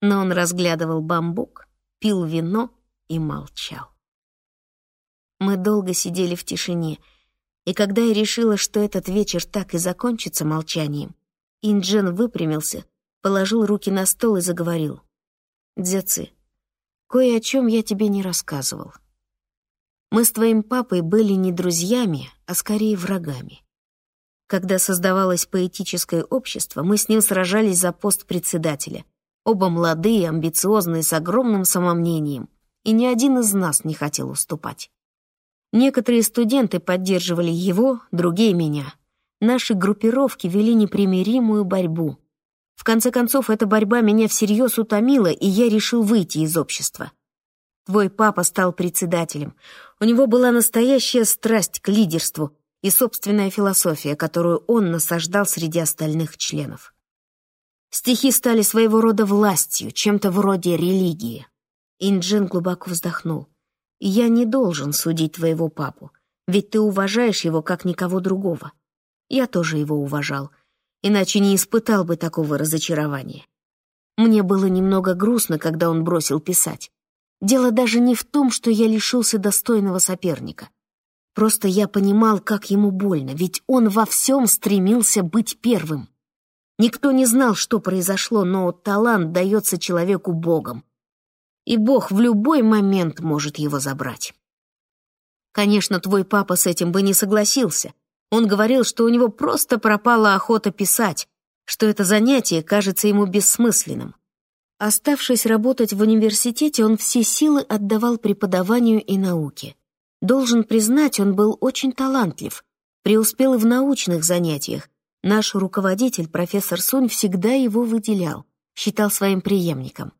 Но он разглядывал бамбук, пил вино и молчал. Мы долго сидели в тишине, и когда я решила, что этот вечер так и закончится молчанием, Инджен выпрямился, положил руки на стол и заговорил. «Дзяцы, кое о чем я тебе не рассказывал. Мы с твоим папой были не друзьями, а скорее врагами. Когда создавалось поэтическое общество, мы с ним сражались за пост председателя. Оба молодые, амбициозные, с огромным самомнением, и ни один из нас не хотел уступать. Некоторые студенты поддерживали его, другие — меня. Наши группировки вели непримиримую борьбу. В конце концов, эта борьба меня всерьез утомила, и я решил выйти из общества. Твой папа стал председателем. У него была настоящая страсть к лидерству и собственная философия, которую он насаждал среди остальных членов. Стихи стали своего рода властью, чем-то вроде религии. Инджин глубоко вздохнул. «Я не должен судить твоего папу, ведь ты уважаешь его как никого другого. Я тоже его уважал, иначе не испытал бы такого разочарования. Мне было немного грустно, когда он бросил писать. Дело даже не в том, что я лишился достойного соперника. Просто я понимал, как ему больно, ведь он во всем стремился быть первым. Никто не знал, что произошло, но талант дается человеку Богом. И Бог в любой момент может его забрать. Конечно, твой папа с этим бы не согласился. Он говорил, что у него просто пропала охота писать, что это занятие кажется ему бессмысленным. Оставшись работать в университете, он все силы отдавал преподаванию и науке. Должен признать, он был очень талантлив, преуспел и в научных занятиях. Наш руководитель, профессор Сунь, всегда его выделял, считал своим преемником.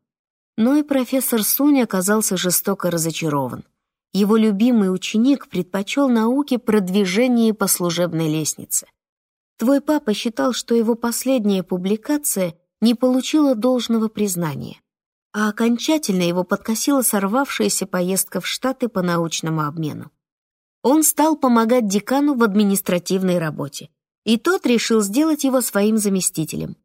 Но и профессор Сунь оказался жестоко разочарован. Его любимый ученик предпочел науке продвижение по служебной лестнице. Твой папа считал, что его последняя публикация не получила должного признания, а окончательно его подкосила сорвавшаяся поездка в Штаты по научному обмену. Он стал помогать декану в административной работе, и тот решил сделать его своим заместителем.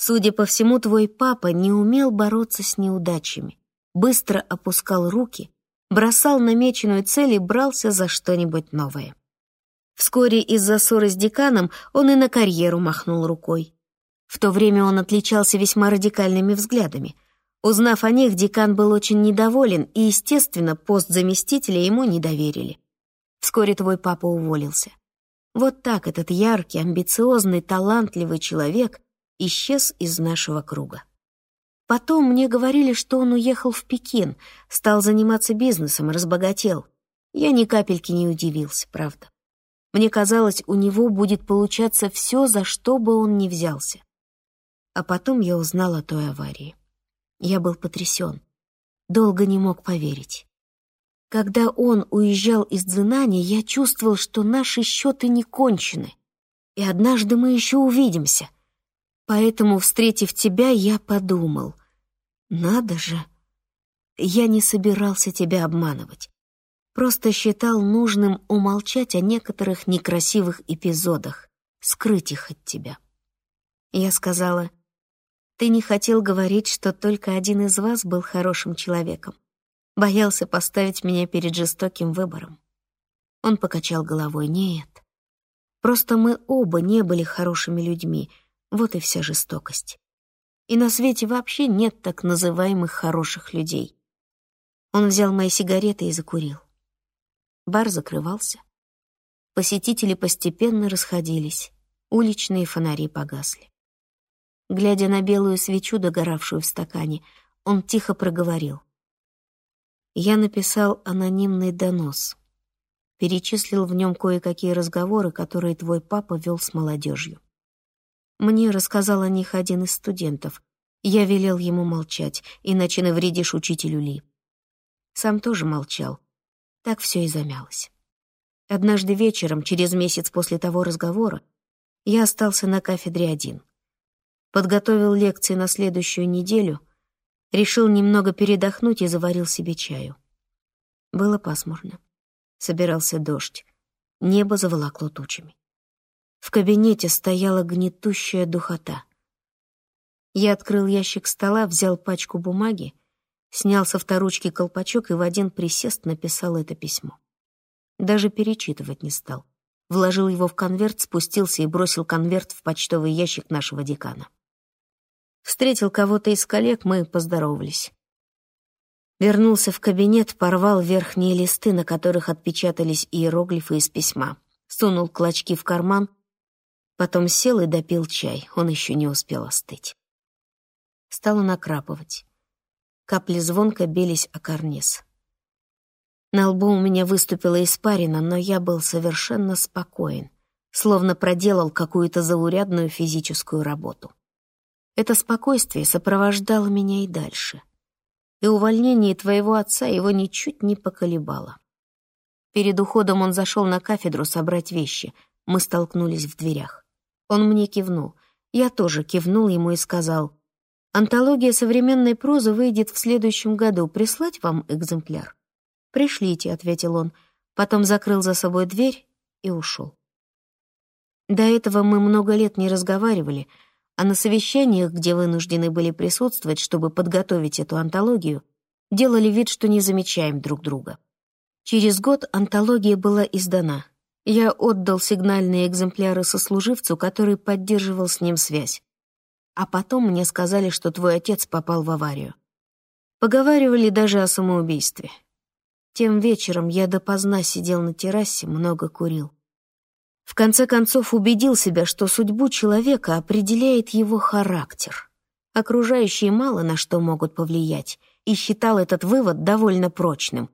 Судя по всему, твой папа не умел бороться с неудачами, быстро опускал руки, бросал намеченную цель и брался за что-нибудь новое. Вскоре из-за ссоры с деканом он и на карьеру махнул рукой. В то время он отличался весьма радикальными взглядами. Узнав о них, декан был очень недоволен, и, естественно, пост заместителя ему не доверили. Вскоре твой папа уволился. Вот так этот яркий, амбициозный, талантливый человек исчез из нашего круга. Потом мне говорили, что он уехал в Пекин, стал заниматься бизнесом, разбогател. Я ни капельки не удивился, правда. Мне казалось, у него будет получаться все, за что бы он ни взялся. А потом я узнал о той аварии. Я был потрясен. долго не мог поверить. Когда он уезжал из Дзинани, я чувствовал, что наши счеты не кончены, и однажды мы еще увидимся. Поэтому, встретив тебя, я подумал, надо же, я не собирался тебя обманывать. Просто считал нужным умолчать о некоторых некрасивых эпизодах, скрыть их от тебя. Я сказала, ты не хотел говорить, что только один из вас был хорошим человеком. Боялся поставить меня перед жестоким выбором. Он покачал головой. Нет. Просто мы оба не были хорошими людьми. Вот и вся жестокость. И на свете вообще нет так называемых хороших людей. Он взял мои сигареты и закурил. Бар закрывался. Посетители постепенно расходились. Уличные фонари погасли. Глядя на белую свечу, догоравшую в стакане, он тихо проговорил. Я написал анонимный донос. Перечислил в нем кое-какие разговоры, которые твой папа вел с молодежью. Мне рассказал о них один из студентов. Я велел ему молчать, иначе навредишь учителю Ли. Сам тоже молчал. Так все и замялось. Однажды вечером, через месяц после того разговора, я остался на кафедре один подготовил лекции на следующую неделю, решил немного передохнуть и заварил себе чаю. Было пасмурно. Собирался дождь. Небо заволокло тучами. В кабинете стояла гнетущая духота. Я открыл ящик стола, взял пачку бумаги, снял со вторучки колпачок и в один присест написал это письмо. Даже перечитывать не стал. Вложил его в конверт, спустился и бросил конверт в почтовый ящик нашего декана. Встретил кого-то из коллег, мы поздоровались. Вернулся в кабинет, порвал верхние листы, на которых отпечатались иероглифы из письма. Сунул клочки в карман, потом сел и допил чай. Он еще не успел остыть. Стало накрапывать. Капли звонко бились о карниз. На лбу у меня выступила испарина, но я был совершенно спокоен, словно проделал какую-то заурядную физическую работу. Это спокойствие сопровождало меня и дальше. И увольнение твоего отца его ничуть не поколебало. Перед уходом он зашел на кафедру собрать вещи. Мы столкнулись в дверях. Он мне кивнул. Я тоже кивнул ему и сказал, «Антология современной прозы выйдет в следующем году. Прислать вам экземпляр?» «Пришлите», — ответил он. Потом закрыл за собой дверь и ушел. До этого мы много лет не разговаривали — а на совещаниях, где вынуждены были присутствовать, чтобы подготовить эту антологию, делали вид, что не замечаем друг друга. Через год антология была издана. Я отдал сигнальные экземпляры сослуживцу, который поддерживал с ним связь. А потом мне сказали, что твой отец попал в аварию. Поговаривали даже о самоубийстве. Тем вечером я допоздна сидел на террасе, много курил. В конце концов убедил себя, что судьбу человека определяет его характер. Окружающие мало на что могут повлиять, и считал этот вывод довольно прочным,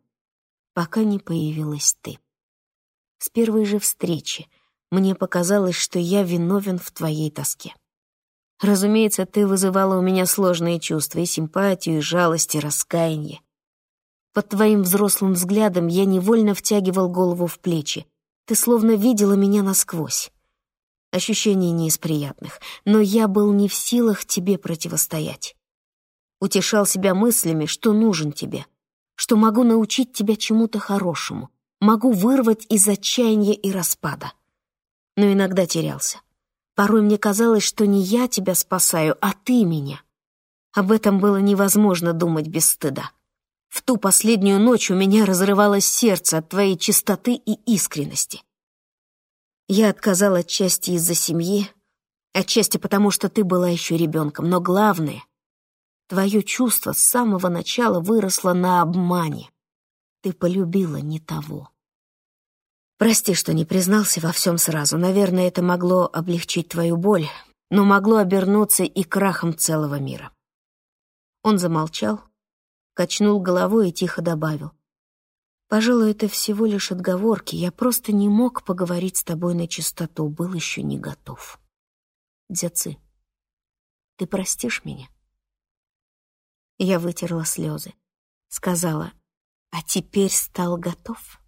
пока не появилась ты. С первой же встречи мне показалось, что я виновен в твоей тоске. Разумеется, ты вызывала у меня сложные чувства, и симпатию, и жалость, и раскаяние. Под твоим взрослым взглядом я невольно втягивал голову в плечи, ты словно видела меня насквозь. Ощущение не из приятных, но я был не в силах тебе противостоять. Утешал себя мыслями, что нужен тебе, что могу научить тебя чему-то хорошему, могу вырвать из отчаяния и распада. Но иногда терялся. Порой мне казалось, что не я тебя спасаю, а ты меня. Об этом было невозможно думать без стыда. В ту последнюю ночь у меня разрывалось сердце от твоей чистоты и искренности. Я отказала отчасти из-за семьи, отчасти потому, что ты была еще ребенком, но главное — твое чувство с самого начала выросло на обмане. Ты полюбила не того. Прости, что не признался во всем сразу. Наверное, это могло облегчить твою боль, но могло обернуться и крахом целого мира. Он замолчал, качнул головой и тихо добавил. «Пожалуй, это всего лишь отговорки. Я просто не мог поговорить с тобой на чистоту, был еще не готов. Дзяцы, ты простишь меня?» Я вытерла слезы. сказала, «А теперь стал готов?»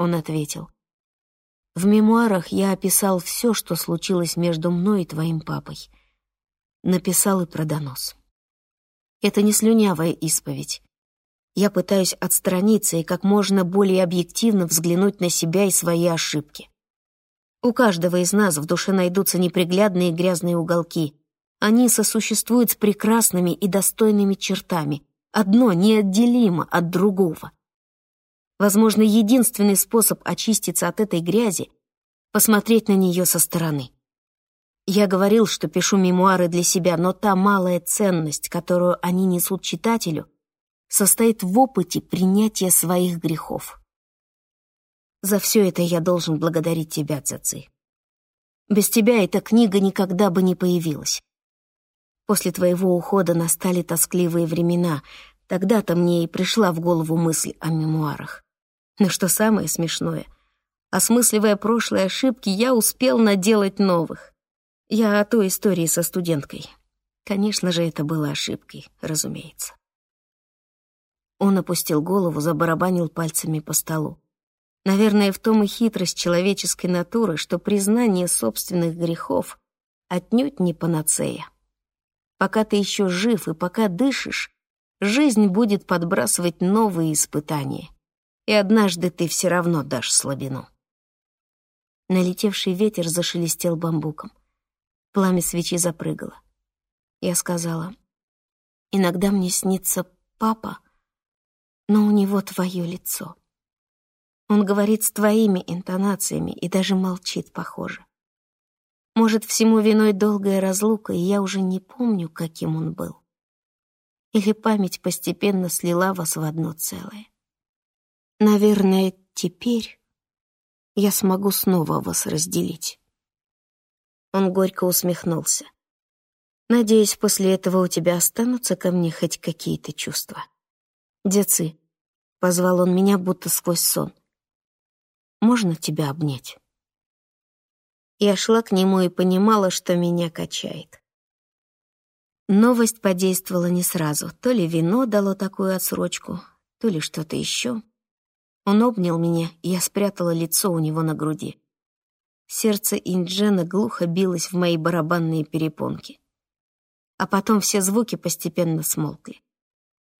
Он ответил, «В мемуарах я описал все, что случилось между мной и твоим папой. Написал и про донос. Это не слюнявая исповедь. Я пытаюсь отстраниться и как можно более объективно взглянуть на себя и свои ошибки. У каждого из нас в душе найдутся неприглядные грязные уголки. Они сосуществуют с прекрасными и достойными чертами. Одно неотделимо от другого. Возможно, единственный способ очиститься от этой грязи — посмотреть на нее со стороны. Я говорил, что пишу мемуары для себя, но та малая ценность, которую они несут читателю, состоит в опыте принятия своих грехов. За все это я должен благодарить тебя, Цаци. Без тебя эта книга никогда бы не появилась. После твоего ухода настали тоскливые времена. Тогда-то мне и пришла в голову мысль о мемуарах. Но что самое смешное, осмысливая прошлые ошибки, я успел наделать новых. Я о той истории со студенткой. Конечно же, это было ошибкой, разумеется. Он опустил голову, забарабанил пальцами по столу. Наверное, в том и хитрость человеческой натуры, что признание собственных грехов отнюдь не панацея. Пока ты еще жив и пока дышишь, жизнь будет подбрасывать новые испытания, и однажды ты все равно дашь слабину. Налетевший ветер зашелестел бамбуком. Пламя свечи запрыгало. Я сказала, «Иногда мне снится папа, но у него твое лицо. Он говорит с твоими интонациями и даже молчит, похоже. Может, всему виной долгая разлука, и я уже не помню, каким он был. Или память постепенно слила вас в одно целое. Наверное, теперь я смогу снова вас разделить. Он горько усмехнулся. «Надеюсь, после этого у тебя останутся ко мне хоть какие-то чувства». «Децы», — позвал он меня будто сквозь сон, — «можно тебя обнять?» Я шла к нему и понимала, что меня качает. Новость подействовала не сразу. То ли вино дало такую отсрочку, то ли что-то еще. Он обнял меня, и я спрятала лицо у него на груди. Сердце Инджена глухо билось в мои барабанные перепонки. А потом все звуки постепенно смолкли.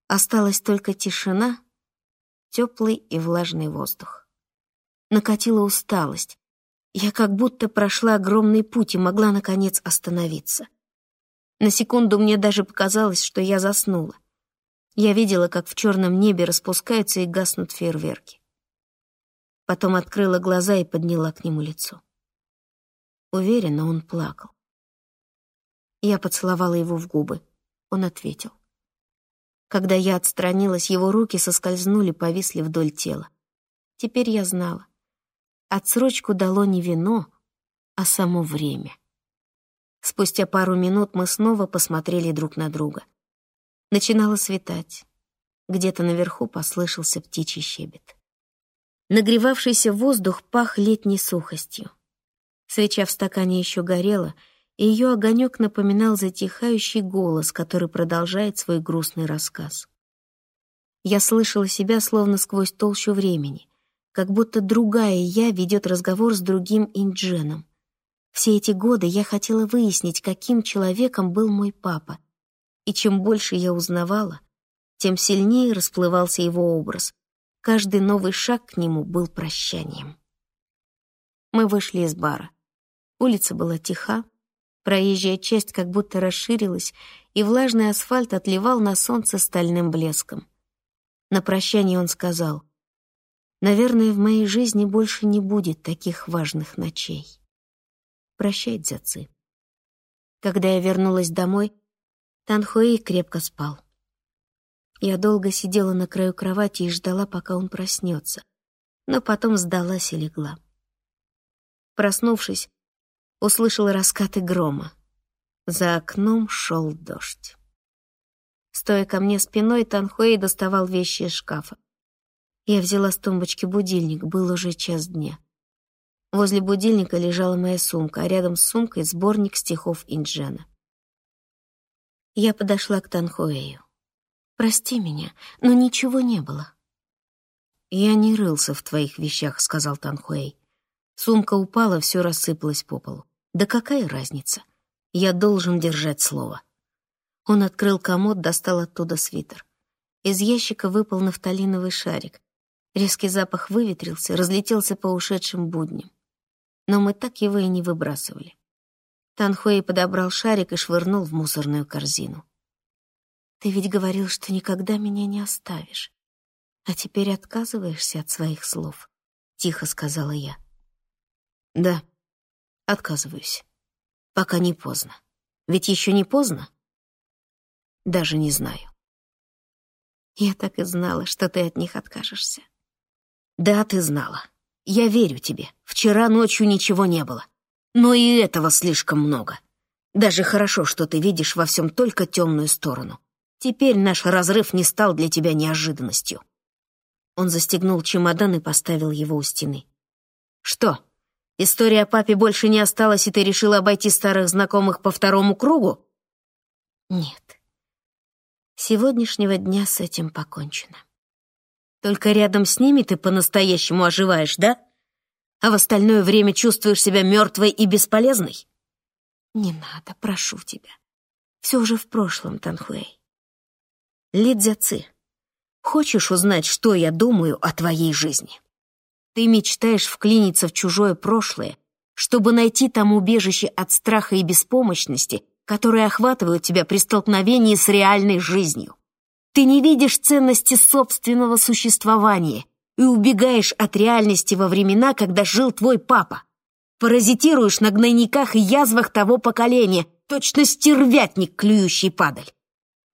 Осталась только тишина, теплый и влажный воздух. Накатила усталость. Я как будто прошла огромный путь и могла, наконец, остановиться. На секунду мне даже показалось, что я заснула. Я видела, как в черном небе распускаются и гаснут фейерверки. Потом открыла глаза и подняла к нему лицо. Уверена, он плакал. Я поцеловала его в губы. Он ответил. Когда я отстранилась, его руки соскользнули, повисли вдоль тела. Теперь я знала. Отсрочку дало не вино, а само время. Спустя пару минут мы снова посмотрели друг на друга. Начинало светать. Где-то наверху послышался птичий щебет. Нагревавшийся воздух пах летней сухостью. Свеча в стакане еще горела, и ее огонек напоминал затихающий голос, который продолжает свой грустный рассказ. Я слышала себя словно сквозь толщу времени, как будто другая я ведет разговор с другим Индженом. Все эти годы я хотела выяснить, каким человеком был мой папа, и чем больше я узнавала, тем сильнее расплывался его образ. Каждый новый шаг к нему был прощанием. Мы вышли из бара. Улица была тиха, проезжая часть как будто расширилась, и влажный асфальт отливал на солнце стальным блеском. На прощание он сказал, «Наверное, в моей жизни больше не будет таких важных ночей. Прощай, дзяцы». Когда я вернулась домой, Танхуэй крепко спал. Я долго сидела на краю кровати и ждала, пока он проснется, но потом сдалась и легла. Проснувшись, услышала раскаты грома. За окном шел дождь. Стоя ко мне спиной, Танхуэй доставал вещи из шкафа. Я взяла с тумбочки будильник, был уже час дня. Возле будильника лежала моя сумка, а рядом с сумкой сборник стихов Инджена. Я подошла к Танхуэю. Прости меня, но ничего не было. «Я не рылся в твоих вещах», — сказал Танхуэй. Сумка упала, все рассыпалось по полу. «Да какая разница? Я должен держать слово». Он открыл комод, достал оттуда свитер. Из ящика выпал нафталиновый шарик. Резкий запах выветрился, разлетелся по ушедшим будням. Но мы так его и не выбрасывали. Танхуэй подобрал шарик и швырнул в мусорную корзину. «Ты ведь говорил, что никогда меня не оставишь. А теперь отказываешься от своих слов», — тихо сказала я. «Да, отказываюсь. Пока не поздно. Ведь еще не поздно?» «Даже не знаю». «Я так и знала, что ты от них откажешься». «Да, ты знала. Я верю тебе. Вчера ночью ничего не было. Но и этого слишком много. Даже хорошо, что ты видишь во всем только темную сторону. Теперь наш разрыв не стал для тебя неожиданностью». Он застегнул чемодан и поставил его у стены. «Что, история о папе больше не осталась, и ты решила обойти старых знакомых по второму кругу?» «Нет. Сегодняшнего дня с этим покончено. Только рядом с ними ты по-настоящему оживаешь, да? А в остальное время чувствуешь себя мертвой и бесполезной?» «Не надо, прошу тебя. Все уже в прошлом, Танхуэй. Лидзяци, Хочешь узнать, что я думаю о твоей жизни? Ты мечтаешь вклиниться в чужое прошлое, чтобы найти там убежище от страха и беспомощности, которые охватывают тебя при столкновении с реальной жизнью. Ты не видишь ценности собственного существования и убегаешь от реальности во времена, когда жил твой папа. Паразитируешь на гнойниках и язвах того поколения, точно стервятник, клюющий падаль.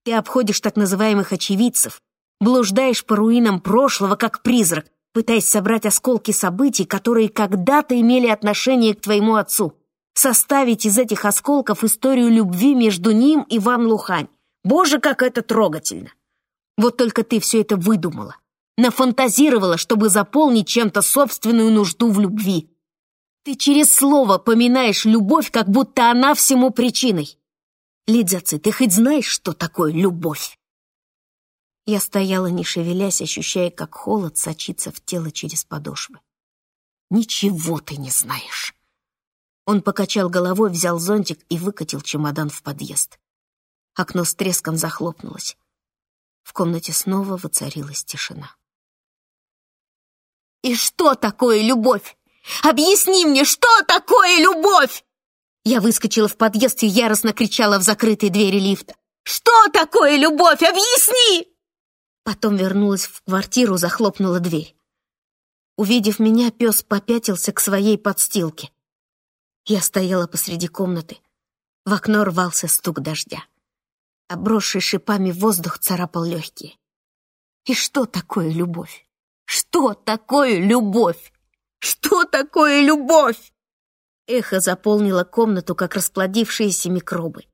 Ты обходишь так называемых очевидцев, Блуждаешь по руинам прошлого, как призрак, пытаясь собрать осколки событий, которые когда-то имели отношение к твоему отцу. Составить из этих осколков историю любви между ним и Ван Лухань. Боже, как это трогательно! Вот только ты все это выдумала. Нафантазировала, чтобы заполнить чем-то собственную нужду в любви. Ты через слово поминаешь любовь, как будто она всему причиной. Лидзяци, ты хоть знаешь, что такое любовь? Я стояла, не шевелясь, ощущая, как холод сочится в тело через подошвы. «Ничего ты не знаешь!» Он покачал головой, взял зонтик и выкатил чемодан в подъезд. Окно с треском захлопнулось. В комнате снова воцарилась тишина. «И что такое любовь? Объясни мне, что такое любовь?» Я выскочила в подъезд и яростно кричала в закрытые двери лифта. «Что такое любовь? Объясни!» Потом вернулась в квартиру, захлопнула дверь. Увидев меня, пес попятился к своей подстилке. Я стояла посреди комнаты. В окно рвался стук дождя. Обросший шипами воздух царапал легкие. И что такое любовь? Что такое любовь? Что такое любовь? Эхо заполнило комнату, как расплодившиеся микробы.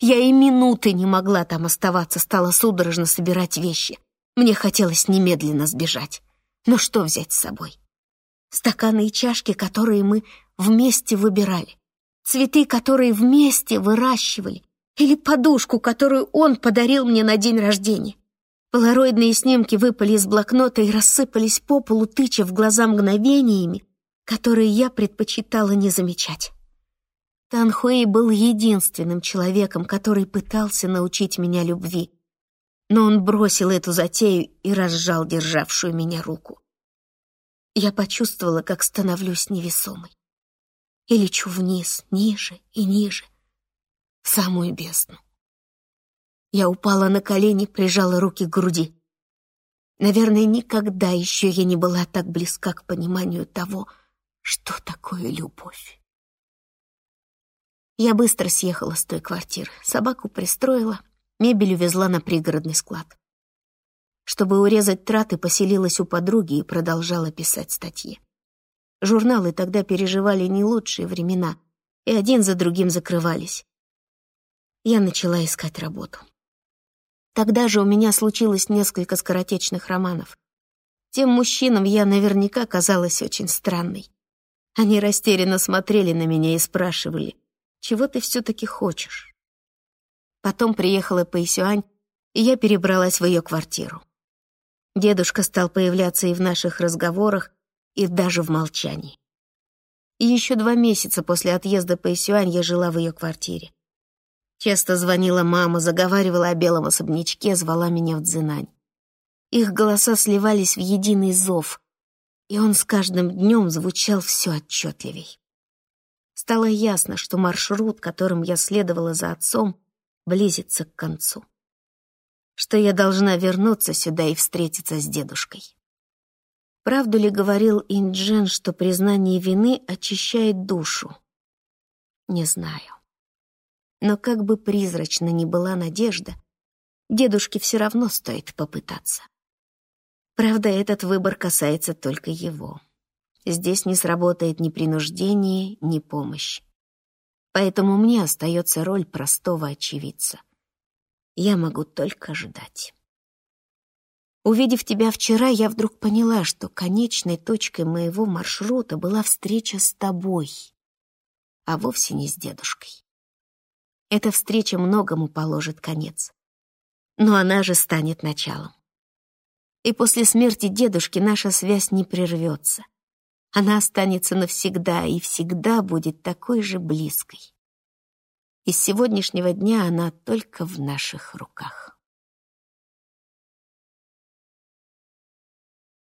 Я и минуты не могла там оставаться, стала судорожно собирать вещи. Мне хотелось немедленно сбежать. Но что взять с собой? Стаканы и чашки, которые мы вместе выбирали. Цветы, которые вместе выращивали. Или подушку, которую он подарил мне на день рождения. Полароидные снимки выпали из блокнота и рассыпались по полу, тыча в глаза мгновениями, которые я предпочитала не замечать. Танхуэй был единственным человеком, который пытался научить меня любви, но он бросил эту затею и разжал державшую меня руку. Я почувствовала, как становлюсь невесомой. И лечу вниз, ниже и ниже, в самую бездну. Я упала на колени, прижала руки к груди. Наверное, никогда еще я не была так близка к пониманию того, что такое любовь. Я быстро съехала с той квартиры, собаку пристроила — Мебель увезла на пригородный склад. Чтобы урезать траты, поселилась у подруги и продолжала писать статьи. Журналы тогда переживали не лучшие времена, и один за другим закрывались. Я начала искать работу. Тогда же у меня случилось несколько скоротечных романов. Тем мужчинам я наверняка казалась очень странной. Они растерянно смотрели на меня и спрашивали, «Чего ты все-таки хочешь?» Потом приехала Пэйсюань и я перебралась в ее квартиру. Дедушка стал появляться и в наших разговорах, и даже в молчании. И еще два месяца после отъезда по Исюань я жила в ее квартире. Часто звонила мама, заговаривала о белом особнячке, звала меня в Дзинань. Их голоса сливались в единый зов, и он с каждым днем звучал все отчетливей. Стало ясно, что маршрут, которым я следовала за отцом, близится к концу. Что я должна вернуться сюда и встретиться с дедушкой. Правду ли говорил Инджен, что признание вины очищает душу? Не знаю. Но как бы призрачно ни была надежда, дедушке все равно стоит попытаться. Правда, этот выбор касается только его. Здесь не сработает ни принуждение, ни помощь. Поэтому мне остается роль простого очевидца. Я могу только ждать. Увидев тебя вчера, я вдруг поняла, что конечной точкой моего маршрута была встреча с тобой, а вовсе не с дедушкой. Эта встреча многому положит конец. Но она же станет началом. И после смерти дедушки наша связь не прервется. Она останется навсегда и всегда будет такой же близкой. И с сегодняшнего дня она только в наших руках.